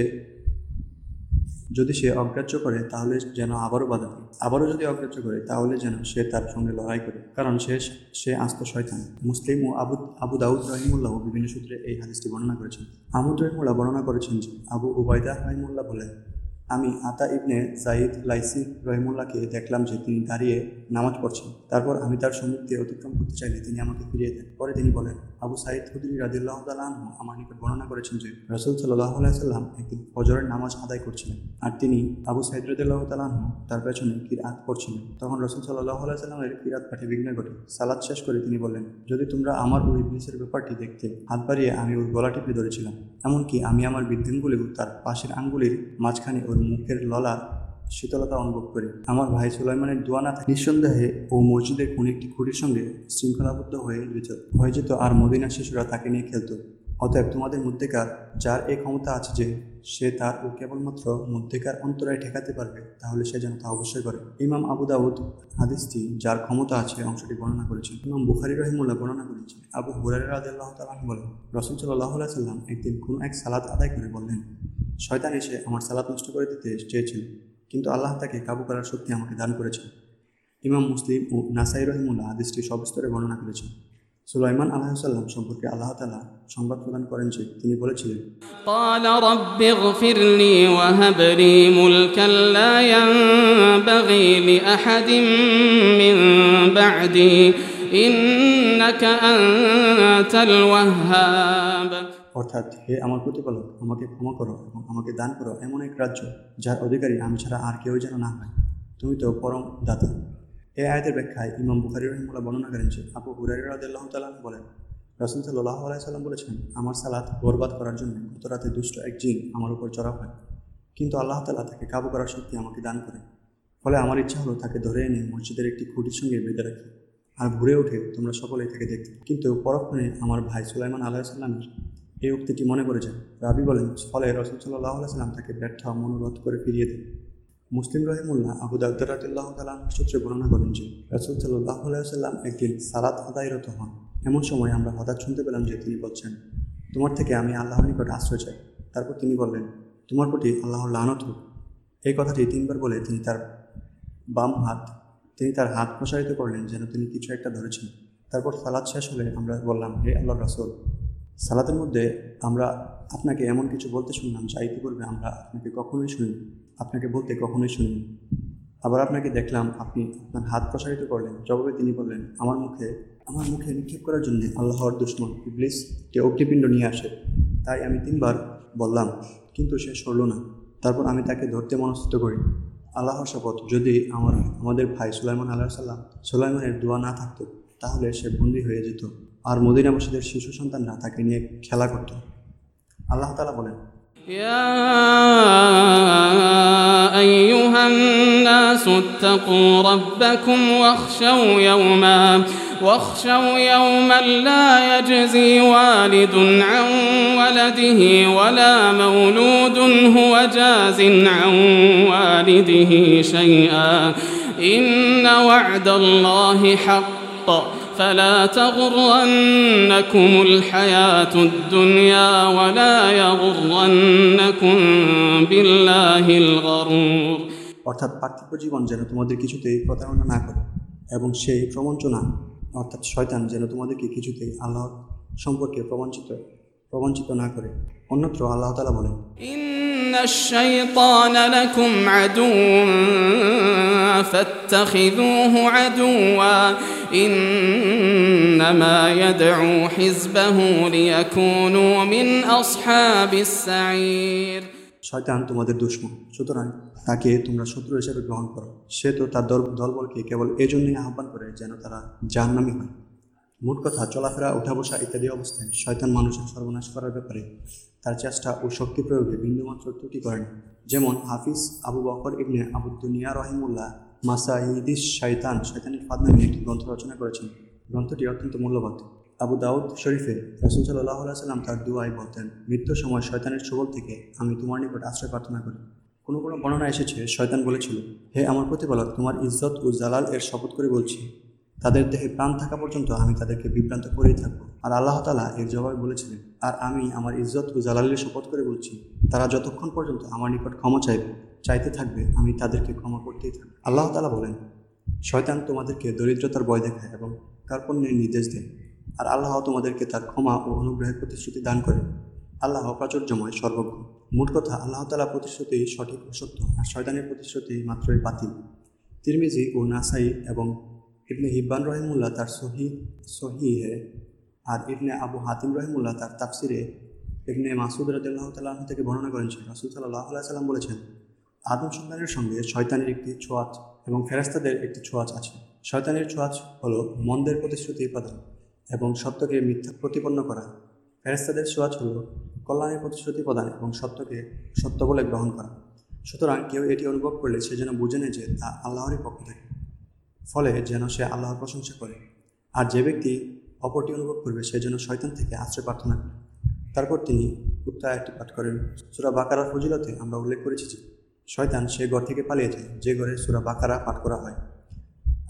S1: যদি সে অগ্রাহ্য করে, তাহলে যেন আবারও বাধা দেয়। আবারও যদি অগ্রাহ্য করে, তাহলে যেন সে তার সঙ্গে লড়াই করে, কারণ সে সে আস্ত শয়তান। মুসলিম ও আবু আবু দাউদ রহিমুল্লাহ বিভিন্ন সূত্রে এই হাদিসটি বর্ণনা করেছেন। আহমদ রহিমুল্লাহ বর্ণনা করেছেন যে, আবু উবায়দা রহিমুল্লাহ বলেন আমি আতা ইবনে জাইদ লাইসি রহিমুল্লাহকে দেখলাম যে তিনি দাঁড়িয়ে নামাজ পড়ছেন। তারপর আমি তার সম্মুখ দিয়ে অতিক্রম করতে চাইলে তিনি আমাকে ফিরিয়ে দেন। পরে তিনি বলেন, আবু সাইদ হুদুরি রাদিল্লাহ তালাহ আমার নিকট বর্ণনা করেছেন যে রসুল সাল্লাহ সাল্লাম একদিন ফজরের নামাজ আদায় করছিলেন আর তিনি আবু সাইদ রাদিল্লাহ তালাহ তার পেছনে কিরাত করছিলেন। তখন রসুল সাল্লাহ সাল্লামের কিরাত পাঠে বিঘ্ন ঘটে। সালাদ শেষ করে তিনি বললেন, যদি তোমরা আমার ওই ইবলিসের ব্যাপারটি দেখতে, হাত বাড়িয়ে আমি ওর গলা টিপে ধরেছিলাম, এমনকি আমি আমার বৃদ্ধাঙ্গুলিও তার পাশের আঙ্গুলির মাঝখানে ওর মুখের ললা শীতলতা অনুভব করি। আমার ভাই সুলাইমানের দোয়া না নিঃসন্দেহে ও মসজিদের কোন একটি খুঁটির সঙ্গে শৃঙ্খলাবদ্ধ হয়ে যেত হয়ে যেত আর মদিনার শিশুরা তাকে নিয়ে খেলতো। অতএব তোমাদের মধ্যেকার যার এ ক্ষমতা আছে যে সে তার ও কেবলমাত্র মধ্যেকার অন্তরায় ঠেকাতে পারবে, তাহলে সে যেন তা অবশ্যই করে। ইমাম আবু দাউদ হাদিসটি যার ক্ষমতা আছে অংশটি বর্ণনা করেছেন। ইমাম বুখারি রহিমুল্লাহ বর্ণনা করেছেন। আবু হুরাই রাদিয়াল্লাহু তাআলা বলেন, রসুল আলাইহি সাল্লাম একদিন কোনো এক সালাদ আদায় করে বললেন শয়তান এসে আমার সালাত নষ্ট করে দিতে চেয়েছিল, কিন্তু আল্লাহ তাকে কাবু করার শক্তি আমাকে দান করেছে ইমাম মুসলিম ও নাসাই রহিমুল্লাহ হাদিসটি সব স্তরে বর্ণনা করেছেন। সুলাইমান আলাহিসাল্লাম সম্পর্কে আল্লাহ তালা সংবাদ প্রদান করেন যে তিনি বলেছিলেন অর্থাৎ হে আমার প্রতিপালক, আমাকে ক্ষমা করো এবং আমাকে দান করো এমন এক রাজ্য যার অধিকারী আমি ছাড়া আর কেউ যেন না হয়। তুমি তো পরম দাতা। এই আয়তের ব্যাখ্যায় ইমাম বুখারি রহমুল্লাহ বর্ণনা করেন যে আপু হুরারি রাহ তালাম বলেন, রসুল সাল্লাহ আলাইসাল্লাম বলেছেন, আমার সালাত বরবাদ করার জন্য গত রাতে দুষ্ট এক জিন আমার উপর চড়া হয়। কিন্তু আল্লাহ তালা তাকে কাবু করার শক্তি আমাকে দান করে ফলে আমার ইচ্ছা হলো তাকে ধরে এনে মসজিদের একটি খুঁটির সঙ্গে বেঁধে রাখি আর ঘুরে উঠে তোমরা সকলেই তাকে দেখতে কিন্তু পরক্ষণে আমার ভাই সুলাইমান আলাহিসাল্লামের এই উক্তিটি মনে করেছেন রাবি বলেন, ফলে রসুল সাল্লাহ সাল্লাম তাকে ব্যর্থ মনোরোধ করে ফিরিয়ে দেন। মুসলিম রহিমুল্লাহ আবু দাউদ্দারাতুল্লাহ তালাহ সূত্রে বর্ণনা করেন যে, রসুল সাল্লাহ সাল্লাম একদিন সালাত আদায়রত হন। এমন সময় আমরা হঠাৎ শুনতে পেলাম যে তিনি বলছেন, তোমার থেকে আমি আল্লাহর নিকট আশ্রয় চাই। তারপর তিনি বললেন, তোমার প্রতি আল্লাহর লানত হোক। এই কথাটি তিনবার বলে তিনি তার বাম হাত, তিনি তার হাত প্রসারিত করলেন যেন তিনি কিছু একটা ধরেছেন। তারপর সালাদ শেষ হলে আমরা বললাম, হে আল্লাহ রাসুল সালাতের মধ্যে আমরা আপনাকে এমন কিছু বলতে শুনলাম, যা ইতিপূর্বে আমরা আপনাকে কখনোই শুনিনি। আপনাকে বলতে কখনোই শুনিনি। আবার আপনাকে দেখলাম আপনি আপনার হাত প্রসারিত করলেন। জবাবে তিনি বললেন, আমার মুখে আমার মুখে নিক্ষেপ করার জন্য আল্লাহর দুশ্মন ইবলিস কে অগ্নিপিণ্ড নিয়ে আসে। তাই আমি তিনবার বললাম, কিন্তু সে সরল না। তারপর আমি তাকে ধরতে মনস্থিত করি। আল্লাহর শপথ, যদি আমার, আমাদের ভাই সুলাইমান আল্লাহ সাল্লাম সুলাইমানের দোয়া না থাকতো, তাহলে সে বন্দী হয়ে যেত। আর মদিনাবাসীদের শিশু সন্তানরা তাকে নিয়ে খেলা করত আল্লাহ তালা বলেন
S2: يا أيها الناس اتقوا ربكم واخشوا يوما واخشوا يوما لا يجزي والد عن ولده ولا مولود هو جاز عن والده شيئا إن وعد الله حق فلا تغرنكم الحياة الدنيا ولا يغرنكم بالله الغرور
S1: অর্থাৎ পার্থিব জীবন যেন তোমাদের কিছুতেই প্রতারণা না করে এবং সেই প্রবঞ্চনা অর্থাৎ শয়তান যেন তোমাদেরকে কিছুতেই আল্লাহর সম্পর্কে প্রবঞ্চিত প্রবঞ্চিত না করে অন্যত্র আল্লাহ তালা বলেন
S2: إن الشيطان لكم عدو فاتخذوه عدوا إنما يدعو حزبه ليكونوا من أصحاب السعير
S1: শয়তান তোমাদের দুশ্মন সুতরাং তাকে তোমরা শত্রু হিসেবে গ্রহণ করো সে তো তার দল দলবলকে কেবল এজন্যই আহ্বান করে যেন তারা জাহান্নামী হয় মোট কথা চলাফেরা উঠা বসা ইত্যাদি অবস্থায় শয়তান মানুষের সর্বনাশ করার ব্যাপারে তার চেষ্টা ও শক্তি প্রয়োগে বিন্দুমাত্র ত্রুটি করেন। যেমন হাফিজ আবু বকর ইবনে আবুদ্দুনিয়া রহিমুল্লাহ মাসাইদিস শয়তান শয়তানের ফাদ নামে একটি গ্রন্থ রচনা করেছেন। গ্রন্থটি অত্যন্ত মূল্যবান। আবু দাউদ শরীফে রসুল সাল্লাহ সাল্লাম তার দুয়ায় বলতেন, মৃত্যুর সময় শয়তানের সবল থেকে আমি তোমার নিকট আশ্রয় প্রার্থনা করি। কোনো কোনো বর্ণনা এসেছে, শয়তান বলেছিল, হে আমার প্রতিপালক, তোমার ইজ্জত ও জালাল এর শপথ করে বলছি। তাদের দেহে প্রাণ থাকা পর্যন্ত আমি তাদেরকে বিভ্রান্ত করেই থাকব। আর আল্লাহ তালা এর জবাব বলেছিলেন, আর আমি আমার ইজ্জত ও জালালের শপথ করে বলছি, তারা যতক্ষণ পর্যন্ত আমার নিকট ক্ষমা চাইবে, চাইতে থাকবে, আমি তাদেরকে ক্ষমা করতেই থাকব। আল্লাহ তালা বলেন, শয়তান তোমাদেরকে দরিদ্রতার ভয় দেখায় এবং কার্পণ্যের নির্দেশ দেয়, আর আল্লাহ তোমাদেরকে তার ক্ষমা ও অনুগ্রহের প্রতিশ্রুতি দান করে। আল্লাহ প্রাচুর্যময় সর্বজ্ঞ। মোট কথা, আল্লাহ তালা প্রতিশ্রুতি সঠিক ও সত্য, আর শয়তানের প্রতিশ্রুতি মাত্রই বাতিল। তিরমিজি ও নাসাই এবং ইবনে হিব্বান রহিমুল্লাহ তার সহি, সহিহে আর ইবনে আবু হাতিম রহিমুল্লাহ তার তাফসিরে ইবনে মাসুদ রাদিল্লাহ তালাহ থেকে বর্ণনা করেন যে রাসুল সাল্লাহ সাল্লাম বলেছেন, আদম সন্তানের সঙ্গে শয়তানের একটি ছোঁয়াচ এবং ফেরাস্তাদের একটি ছোঁয়াচ আছে। শয়তানের ছোঁয়াচ হল মন্দের প্রতিশ্রুতি প্রদান এবং সত্যকে মিথ্যা প্রতিপন্ন করা। ফেরেস্তাদের ছোঁয়াচ হল কল্যাণের প্রতিশ্রুতি প্রদান এবং সত্যকে সত্য বলে গ্রহণ করা। সুতরাং কেউ এটি অনুভব করলে সে যেন বুঝে নেয় যে তা আল্লাহরই পক্ষ থেকে। ফলে যেন সে আল্লাহর প্রশংসা করে। আর যে ব্যক্তি অপরটি অনুভব করবে, সে যেন শয়তান থেকে আশ্রয় প্রার্থনা করে। তারপর তিনি উত্তা একটি পাঠ করেন। সুরা বাকারার ফজিলতে আমরা উল্লেখ করেছি যে, শয়তান সে ঘর থেকে পালিয়ে যায়, যে ঘরে সুরা বাকারা পাঠ করা হয়।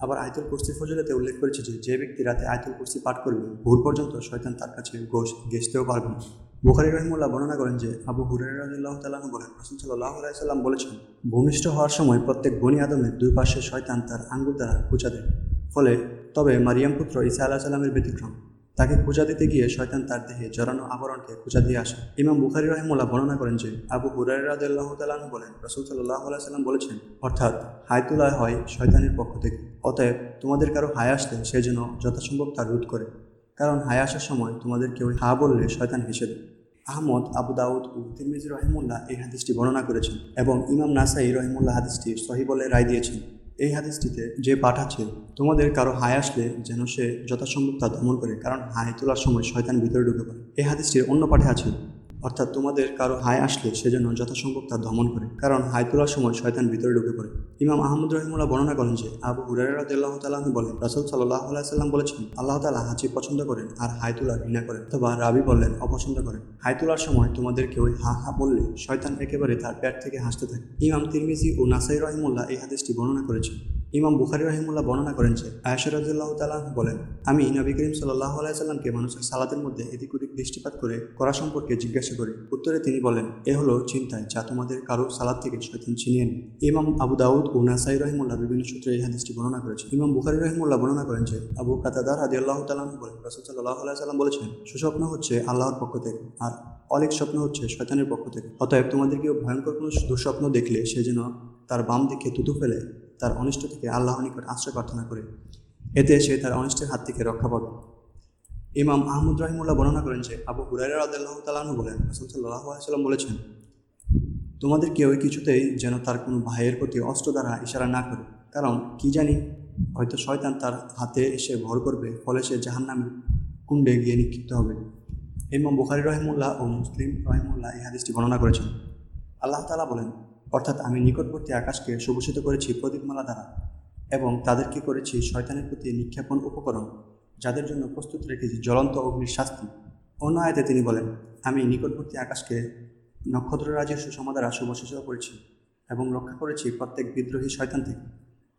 S1: আবার আয়তুল কুরসি ফজিলতে উল্লেখ করেছে যে যে ব্যক্তি রাতে আয়তুল কুরসি পাঠ করবে, ভোর পর্যন্ত শয়তান তার কাছে গোশ গেছতেও পারবে না। বুখারি রহিমুল্লাহ বর্ণনা করেন যে আবু হুরাইরাহ তাল্লাহ বলেন, রসুল সাল্লাহ সাল্লাম বলেছেন, ভূমিষ্ঠ হওয়ার সময় প্রত্যেক বনি আদমের দুই পাশে শয়তান তার আঙ্গুল দ্বারা খুঁচা দেয়। ফলে তবে মারিয়াম পুত্র ইসা আল্লাহ সাল্লামের ব্যতিক্রম। তাকে খোঁজা দিতে গিয়ে শয়তান তার দেহে জড়ানো আবরণকে খোঁজা দিয়ে আসে। ইমাম বুখারি রহিমুল্লাহ বর্ণনা করেন যে আবু হুরাইরাহ তালাহ বলেন, রসুল সাল্লাহ সাল্লাম বলেছেন, অর্থাৎ হায় তোলা হয় শয়তানের পক্ষ থেকে। অতএব তোমাদের কারও হায় আসলে সে যেন যথাসম্ভব তার রোধ করে। কারণ হায় আসার সময় তোমাদের কেউ হা বললে শয়তান হেসে দেয়। আহমদ, আবু দাউদ ও তিরমিজি রহিমুল্লাহ এই হাদিসটি বর্ণনা করেছেন এবং ইমাম নাসাই রহিমুল্লাহ হাদিসটি সহি বলে রায় দিয়েছেন। এই হাদিসটিতে যে পাঠ আছে, তোমাদের কারও হায় আসলে যেন সে যথাসম্ভব তা দমন করে, কারণ হায় তোলার সময় শয়তান ভিতরে ঢুকে পড়ে। এই হাদিসটির অন্য পাঠে আছে অর্থাৎ তোমাদের কারও হায় আসলে সেজন্য যথাসম্ভব তা দমন করে। কারণ হায় তোলার সময় শয়তান ভিতরে ঢুকে পড়ে। ইমাম আহমদ রহিমুল্লাহ বর্ণনা করেন যে, আবু হুরাইরাহ তালাহ বলেন, রাসুল সাল্লাহ সাল্লাম বলেছেন, আল্লাহ তালা হাঁচি পছন্দ করেন আর হাই তোলা ঘৃণা করেন। অথবা রাবি বললেন, অপছন্দ করেন। হাই তোলার সময় তোমাদের কেউ হা হা বললে শয়তান একেবারে তার পেট থেকে হাসতে থাকে। ইমাম তিরমিজি ও নাসাই রহিমুল্লাহ এই হাদিসটি বর্ণনা করেছেন। ইমাম বুখারি রহিমুল্লাহ বর্ণনা করেন যে আয়সা রাজুল্লাহ তালাহ বলেন, আমি নবী করিম সাল্লাহ আলাইসাল্লামকে মানুষের সালাতের মধ্যে এদিক ওদিক দৃষ্টিপাত করে করা সম্পর্কে জিজ্ঞাসা করি। উত্তরে তিনি বলেন, এ হলো চিন্তায় যা তোমাদের কারও সালাদ থেকে শয়তান ছিনিয়ে নেয়। ইমাম আবু দাউদ ও নাসাই রহিমুল্লাহ বিভিন্ন সূত্রে এই হাদিসটি বর্ণনা করেছে ইমাম বুখারি রহিমুল্লাহ বর্ণনা করেন যে, আবু কাতাদার আদি আল্লাহ তালাহ বলেন, রসুল সাল্লাহ আলাইসাল্লাম বলেছেন সুস্বপ্ন হচ্ছে আল্লাহর পক্ষ থেকে আর অনেক স্বপ্ন হচ্ছে শয়তানের পক্ষ থেকে। অতএব তোমাদের কেউ ভয়ঙ্কর কোনো দুঃস্বপ্ন দেখলে সে যেন তার বাম দিকে তুতু ফেলে, তার অনিষ্ট থেকে আল্লাহর নিকট আশ্রয় প্রার্থনা করে। এতে সে তার অনিষ্টের হাত থেকে রক্ষা পাবে। ইমাম আহমদ রাহিমুল্লাহ বর্ণনা করেন যে, আবু হুরাইরা রাদিয়াল্লাহু তাআলা বলেন, রাসূল সাল্লাম বলেছেন, তোমাদের কেউ কিছুতেই যেন তার কোনো ভাইয়ের প্রতি অস্ত্র দ্বারা ইশারা না করে। কারণ কি জানি, হয়তো শয়তান তার হাতে এসে ভর করবে, ফলে সে জাহান্নামের কুণ্ডে গিয়ে নিক্ষিপ্ত হবে। ইমাম বুখারি রহিমুল্লাহ ও মুসলিম রহিমুল্লাহ এই হাদিসটি বর্ণনা করেছেন। আল্লাহ তালা বলেন, অর্থাৎ আমি নিকটবর্তী আকাশকে সুভূষিত করেছি প্রদীপমালা দ্বারা এবং তাদেরকে করেছি শয়তানের প্রতি নিক্ষেপণ উপকরণ। যাদের জন্য প্রস্তুত রেখেছি জ্বলন্ত অগ্নির শাস্তি অন্য আয়তে তিনি বলেন, আমি নিকটবর্তী আকাশকে নক্ষত্ররাজের সুষমা দ্বারা শুভসূচিত করেছি এবং রক্ষা করেছি প্রত্যেক বিদ্রোহী শয়তান থেকে।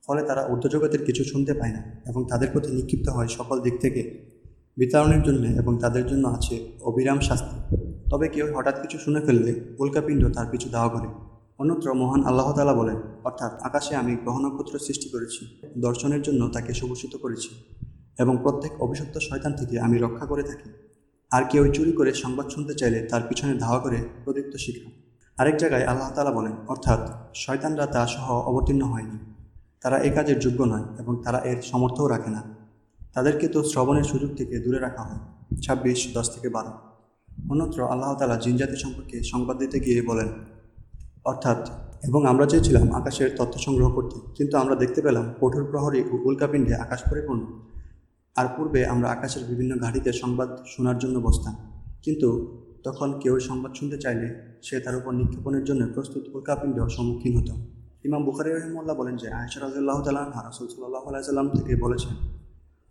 S1: ফলে তারা ঊর্ধ্বজগতের কিছু শুনতে পায় না এবং তাদের প্রতি নিক্ষিপ্ত হয় সকল দিক থেকে। বিতরণের জন্য এবং তাদের জন্য আছে অবিরাম শাস্তি। তবে কেউ হঠাৎ কিছু শুনে ফেললে উল্কাপিণ্ড তার পিছু দাওয়া করে। অন্যত্র মহান আল্লাহ তালা বলেন, অর্থাৎ আকাশে আমি গ্রহ নক্ষত্র সৃষ্টি করেছি। দর্শনের জন্য তাকে সুভূষিত করেছি। এবং প্রত্যেক অভিশপ্ত শয়তান থেকে আমি রক্ষা করে থাকি। আর কেউ চুরি করে সংবাদ শুনতে চাইলে তার পিছনে ধাওয়া করে প্রদীপ্ত শিখা। আরেক জায়গায় আল্লাহ তালা বলেন, অর্থাৎ শয়তানরা তা সহ অবতীর্ণ হয়নি। তারা এ কাজের যোগ্য নয় এবং তারা এর সমর্থও রাখে না। তাদেরকে তো শ্রবণের সুযোগ থেকে দূরে রাখা হয়। ছাব্বিশ, দশ থেকে বারো। অন্যত্র আল্লাহ তালা জিনজাতি সম্পর্কে সংবাদ দিতে গিয়ে বলেন, অর্থাৎ, এবং আমরা চেয়েছিলাম আকাশের তথ্য সংগ্রহ করতে, কিন্তু আমরা দেখতে পেলাম কঠোর প্রহরী ও উল্কাপিণ্ডে আকাশ পরিপূর্ণ। আর পূর্বে আমরা আকাশের বিভিন্ন ঘাঁটিতে সংবাদ শোনার জন্য বসতাম। কিন্তু তখন কেউ সংবাদ শুনতে চাইলে সে তার উপর নিক্ষেপণের জন্য প্রস্তুত উল্কাপিণ্ড সম্মুখীন হতো। ইমাম বুখারি রহিমুল্লাহ বলেন যে আয়সা রাজুল্লাহ তালাহ রাসুল সাল্লাহ আলাইসাল্লাম থেকে বলেছেন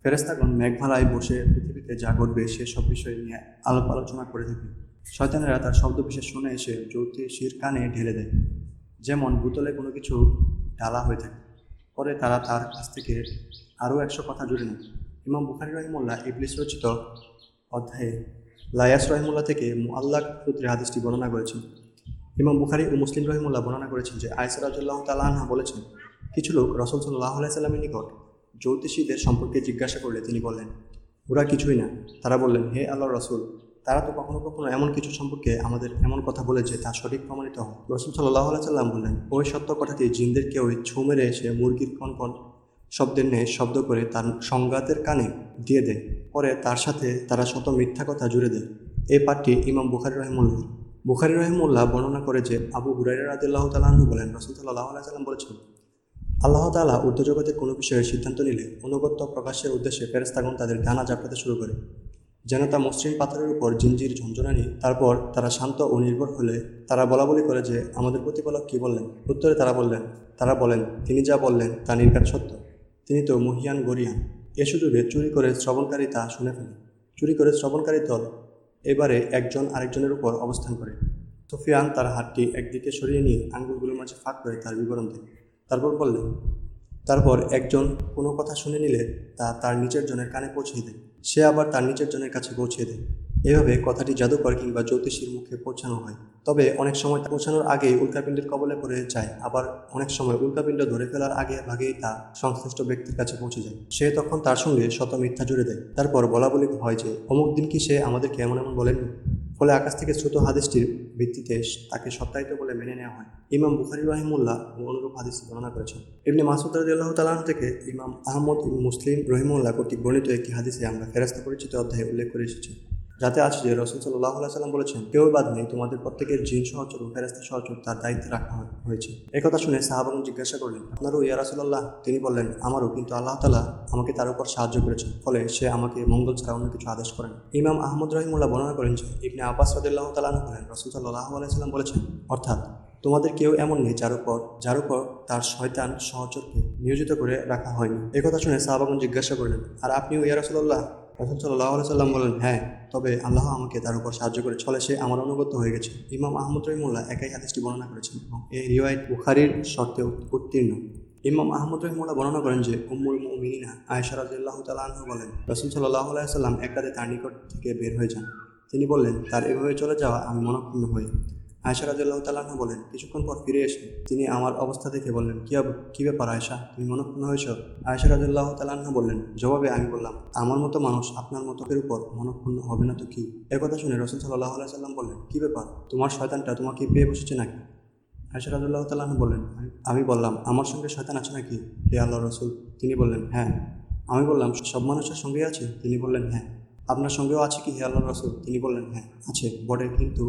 S1: ফেরেস্তাগণ মেঘমালায় বসে পৃথিবীতে যা ঘটবে সেসব বিষয় নিয়ে আলাপ আলোচনা করে থাকে। শয়তানেরা তার শব্দ বিশেষ শুনে এসে জ্যোতিষীর কানে ঢেলে দেয়। যেমন বোতলে কোনো কিছু ঢালা হয়ে থাকে, পরে তারা তার কাছ থেকে আরও একশো কথা জুড়ে নেয়। ইমাম বুখারি রহিমুল্লাহ ইবলিস রচিত অধ্যায়ে লায়াস রহিমুল্লাহ থেকে মুআল্লাক সূত্রে হাদিসটি বর্ণনা করেছেন। ইমাম বুখারি ও মুসলিম রহিমুল্লাহ বর্ণনা করেছেন যে আয়সা রাজুল্লাহ তালাহা বলেছেন, কিছু লোক রসুল সাল্লাহ সাল্লামের নিকট জ্যোতিষীদের সম্পর্কে জিজ্ঞাসা করলে তিনি বললেন, ওরা কিছুই না। তারা বললেন, হে আল্লাহ রসুল, তারা তো কখনো কখনো এমন কিছু সম্পর্কে আমাদের এমন কথা বলে যে তা সঠিক প্রমাণিত হয়। রসুল সাল্লাহ সাল্লাম বললেন, ওই সত্য কথাটি জিনদেরকে কেউ ছৌ মেরে এসে মুরগির কনকন শব্দের ন্যায় শব্দ করে তার সংঘাতের কানে দিয়ে দেয়। পরে তার সাথে তারা শত মিথ্যা কথা জুড়ে দেয়। এই পাঠটি ইমাম বুখারি রহিমুল্লাহ বুখারি রহিমুল্লাহ বর্ণনা করে যে আবু হুরাইরা রাদিল্লাহ তালাহু বলেন রসুল সাল্লাহ সাল্লাম বলেছেন, আল্লাহ তালা ঊর্ধ্বজগতের কোনো বিষয়ে সিদ্ধান্ত নিলে অনুগত্য প্রকাশের উদ্দেশ্যে ফেরেস্তাগণ তাদের ডানা জাপটাতে শুরু করে। যেন তা মসৃণ পাথরের উপর জিঞ্জির ঝঞ্ঝনানি তারপর তারা শান্ত ও নির্ভর হলে তারা বলা বলি করে যে, আমাদের প্রতিপালক কী বললেন? উত্তরে তারা বললেন, তারা বলেন, তিনি যা বললেন তা নির্ঘাত সত্য। তিনি তো মহিয়ান গরিয়ান। এ সুযোগে চুরি করে শ্রবণকারী তা শুনে ফেলে। চুরি করে শ্রবণকারী দল এবারে একজন আরেকজনের উপর অবস্থান করে। সুফিয়ান তার হাতটি একদিকে সরিয়ে নিয়ে আঙ্গুলগুলোর মাঝে ফাঁক করে তার বিবরণ দেয়। তারপর বললেন তারপর একজন কোনো কথা শুনে নিলে তা তার নিচের জনের কানে পৌঁছিয়ে দেয়। সে আবার তার নিচের জনের কাছে পৌঁছিয়ে দেয়। এভাবে কথাটি জাদুকর কিংবা জ্যোতিষীর মুখে পৌঁছানো হয়। তবে অনেক সময় পৌঁছানোর আগেই উল্কাপিণ্ডের কবলে পড়ে যায়, আবার অনেক সময় উল্কাপিণ্ড ধরে ফেলার আগে ভাগেই তা সংশ্লিষ্ট ব্যক্তির কাছে পৌঁছে যায়। সে তখন তার সঙ্গে শত মিথ্যা জুড়ে দেয়। তারপর বলা বলি হয় যে, অমুক দিন কি সে আমাদেরকে এমন এমন বলেননি? ফলে আকাশ থেকে শ্রুত হাদিসটির ভিত্তিতে তাকে সত্যায়িত বলে মেনে নেওয়া হয়। ইমাম বুখারি রহিমুল্লাহ অনুরূপ হাদিস বর্ণনা করেছেন। এমনি মাসুদ রাজিউল্লাহ তালাহ থেকে ইমাম আহমদ মুসলিম রহিমুল্লাহ কর্তৃক বর্ণিত একটি হাদিসে আমরা ফেরাস্তা পরিচিত অধ্যায়ে উল্লেখ করে এসেছি। যাতে আছে যে রসুল সাল্লাহ সাল্লাম বলেছেন, কেউ বাদ নেই, তোমাদের প্রত্যেকের জিন সহচর ও ফেরাস্তা সহচর তার দায়িত্বে রাখা হয়েছে। একথা শুনে সাহাবাগন জিজ্ঞাসা করলেন, আপনারও ইয়া রাসুল্লাহ তিনি বললেন, আমারও, কিন্তু আল্লাহ তালা আমাকে তার উপর সাহায্য করেছেন, ফলে সে আমাকে মঙ্গল ছাড়া অন্য কিছু আদেশ করেন। ইমাম আহমদ রহিমুল্লাহ বর্ণনা করেন যে, ইবনে আব্বাস রদুল্লাহ তালাহ করেন রসুল সাল্লাহ আলাইসাল্লাম বলেছেন, অর্থাৎ তোমাদের কেউ এমন নেই যার উপর যার উপর তার শয়তান সহচরকে নিয়োজিত করে রাখা হয়নি। একথা শুনে সাহাবাগন জিজ্ঞাসা করলেন, আর আপনিও ইয়া রাসুল্লাহ রসুল সাল্লাহ সাল্লাম বলেন হ্যাঁ তবে আল্লাহ আমাকে তার উপর সাহায্য করে ফলে সে আমার অনুগত হয়ে গেছে। ইমাম আহমদ রহিমুল্লাহ একাই হাদিসটি বর্ণনা করেছেন এবং এই রিওয়ায়ত বুখারির শর্তে উত্তীর্ণ। ইমাম আহমদ রহিমুল্লাহ বর্ণনা করেন যে, উম্মুল মুমিনিনা আয়েশা রাদিয়াল্লাহু তাআলা আনহা বলেন, রাসূল আলাইহি সাল্লাম এক রাতে তার নিকট থেকে বের হয়ে যান। তিনি বললেন, তার এভাবে চলে যাওয়া আমি মনক্ষুণ্ণ হই। আয়েশা রাদিয়াল্লাহু তাআলা আনহা বলেন, কিছুক্ষণ পর ফিরে এসে তিনি আমার অবস্থা দেখে বললেন, কী কি ব্যাপার আয়েশা? তুমি মনক্ষুণ্ণ হয়েছ? আয়েশা রাদিয়াল্লাহু তাআলা আনহা বললেন, জবাবে আমি বললাম, আমার মতো মানুষ আপনার মতকের উপর মনক্ষুণ্ণ হবে না তো কি? একথা শুনে রসুল সাল্লাল্লাহু আলাইহি সাল্লাম বললেন, কী ব্যাপার? তোমার শয়তানটা তোমাকে পেয়ে বসেছে নাকি? আয়সা রাজুল্লাহ তাল্লাহ বললেন, আমি বললাম, আমার সঙ্গে শয়তান আছে নাকি? হে আল্লাহ রসুল, তিনি বললেন হ্যাঁ। আমি বললাম, সব মানুষের সঙ্গেই আছে? তিনি বললেন হ্যাঁ। আপনার সঙ্গেও আছে কি? হে আল্লাহ রসুল, তিনি বললেন হ্যাঁ আছে। বটে, কিন্তু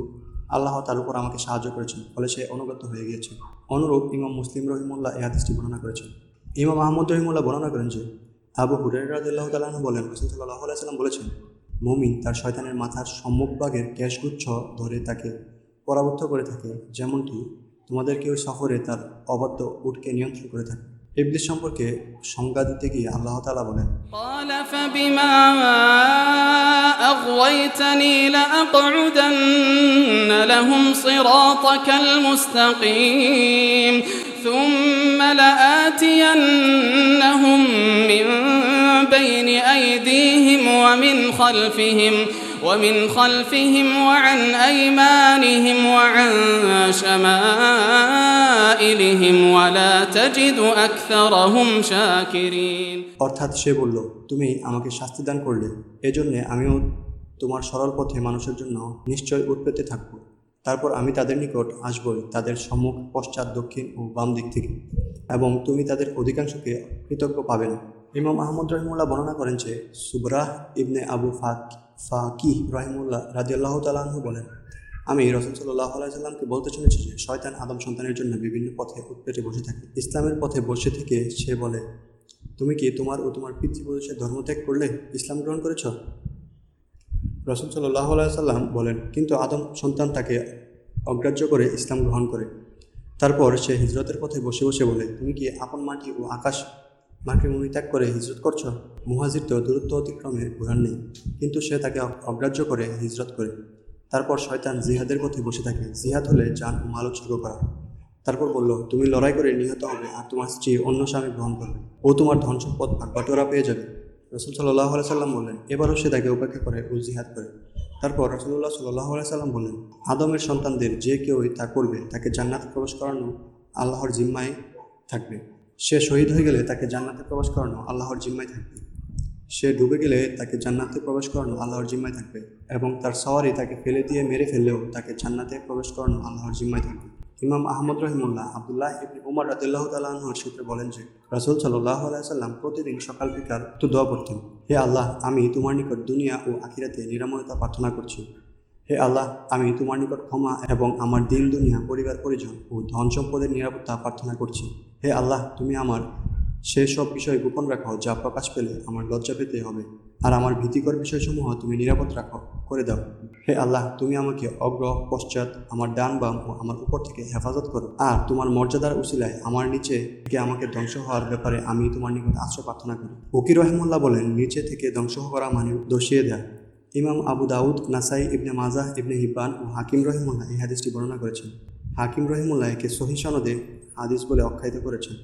S1: আল্লাহ উপর আমাকে সাহায্য করেছেন, ফলে সে অনুগত হয়ে গিয়েছে। অনুরূপ ইমাম মুসলিম রহিমুল্লাহ এই হাদিসটি বর্ণনা করেছেন। ইমাম আহমদ রহিমুল্লাহ বর্ণনা করেন যে, আবু হুরাইরাদিল্লাহ তালাহ বলেন, রসুল সাল্লাহ আলাইসাল্লাম বলেছেন, মুমিন তার শয়তানের মাথার সম্মুখভাগের ক্যাশগুচ্ছ ধরে তাকে পরাবুদ্ধ করে থাকে, যেমনটি তোমাদের কেউ সফরে তার অবাধ্য উটকে নিয়ন্ত্রণ করে থাকে। ইবলিস সম্পর্কে সংজ্ঞা দিতে গিয়ে আল্লাহ তালা বলেন
S2: قال فبما أغويتني لأقعدن لهم صراطك المستقيم ثم لآتينهم من بين أيديهم ومن خلفهم ومن خلفهم وعن أيمانهم وعن شمائلهم ولا تجد أكثرهم شاكرين
S1: অর্থাৎ সে বলল তুমি আমাকে শাস্তি দান করলে এজন্যে আমিও তোমার সরল পথে মানুষের জন্য নিশ্চয় উৎপেতে থাকব তারপর আমি তাদের নিকট আসবই তাদের সম্মুখ পশ্চাৎ দক্ষিণ ও বাম দিক থেকে এবং তুমি তাদের অধিকাংশকে কৃতজ্ঞ পাবে না ইমাম আহমদ রহিমুল্লাহ বর্ণনা করেন যে সুবরাহ ইবনে আবু ফাক ফাকি রহিমুল্লাহ রাজিয়াল্লাহ তালাহু বলেন, আমি রসুল সাল্লাহ আলাইসাল্লামকে বলতে শুনেছি যে শয়তান আদম সন্তানের জন্য বিভিন্ন পথে উৎপেটে বসে থাকে। ইসলামের পথে বসে থেকে সে বলে, তুমি কি তোমার ও তোমার পিতৃপুরুষের ধর্মত্যাগ করলে ইসলাম গ্রহণ করেছ? রসুল সাল্লাহ সাল্লাম বলেন, কিন্তু আদম সন্তান তাকে অগ্রাহ্য করে ইসলাম গ্রহণ করে। তারপর সে হিজরতের পথে বসে বসে বলে, তুমি কি আপন মাটি ও আকাশ মাতৃভূমি ত্যাগ করে হিজরত করছ? মুহাজির তো দূরত্ব অতিক্রমে ঘোরার নেই। কিন্তু সে তাকে অগ্রাহ্য করে হিজরত করে। তারপর শয়তান জিহাদের পথে বসে থাকে। জিহাদ হলে যান মাল উৎসর্গ করা। তারপর বলল, তুমি লড়াই করে নিহত হবে আর তোমার স্ত্রী অন্য স্বামী গ্রহণ করবে। ও তোমার ধন সম্পদ ভাগবাটোরা পেয়ে যাবে। রসুল সাল্লাহ সাল্লাম বললেন, এবারও সে তাকে উপেক্ষা করে ও জিহাদ করে। তারপর রসুল্লাহ সাল্লাহ সাল্লাম বললেন, আদমের সন্তানদের যে কেউই তা করবে, তাকে জান্নাত প্রবেশ করানো আল্লাহর জিম্মায় থাকবে। সে শহীদ হয়ে গেলে তাকে জান্নাতে প্রবেশ করানো আল্লাহর জিম্মায় থাকবে। সে ডুবে গেলে তাকে জান্নাতে প্রবেশ করানো আল্লাহর জিম্মায় থাকবে এবং তার সওয়ারি তাকে ফেলে দিয়ে মেরে ফেললেও তাকে জান্নাতে প্রবেশ করানো আল্লাহর জিম্মায় থাকবে। ইমাম আহমদ রহিমুল্লাহ আবদুল্লাহ ইবনে উমর রাদিল্লাহ তালাহর সূত্রে বলেন যে, রাসুল সাল্লাহ আলাইসাল্লাম প্রতিদিন সকাল বিকাল তো দোয়া করতেন হে আল্লাহ, আমি তোমার নিকট দুনিয়া ও আখিরাতে নিরাময়তা প্রার্থনা করছি। হে আল্লাহ, আমি তোমার নিকট ক্ষমা এবং আমার দিন দুনিয়া, পরিবার, পরিজন ও ধন সম্পদের নিরাপত্তা প্রার্থনা করছি। হে আল্লাহ, তুমি আমার সেই সব বিষয় গোপন রাখো যা প্রকাশ পেলে আমার লজ্জা পেতে হবে। আর আমার ভীতিকর বিষয়সমূহ তুমি নিরাপদ রাখো, করে দাও। হে আল্লাহ, তুমি আমাকে অগ্র, পশ্চাৎ, আমার ডান বাম ও আমার উপর থেকে হেফাজত করো। আর তোমার মর্যাদার উসিলায় আমার নিচে থেকে আমাকে ধ্বংস হওয়ার ব্যাপারে আমি তোমার নিকট আশ্রয় প্রার্থনা করি। ফকির রহিমুল্লাহ বলেন, নিচে থেকে ধ্বংস করা মানে দোষিয়ে দেয় ইমাম আবু দাউদ, নাসাই ইবনে মাজাহ ইবনে হিব্বান ও হাকিম রহিমুল্লাহ এই হাদিসটি বর্ণনা করেছেন। হাকিম রহিমুল্লাহ একে সহি সনদে হাদিস বলে আখ্যায়িত করেছেন।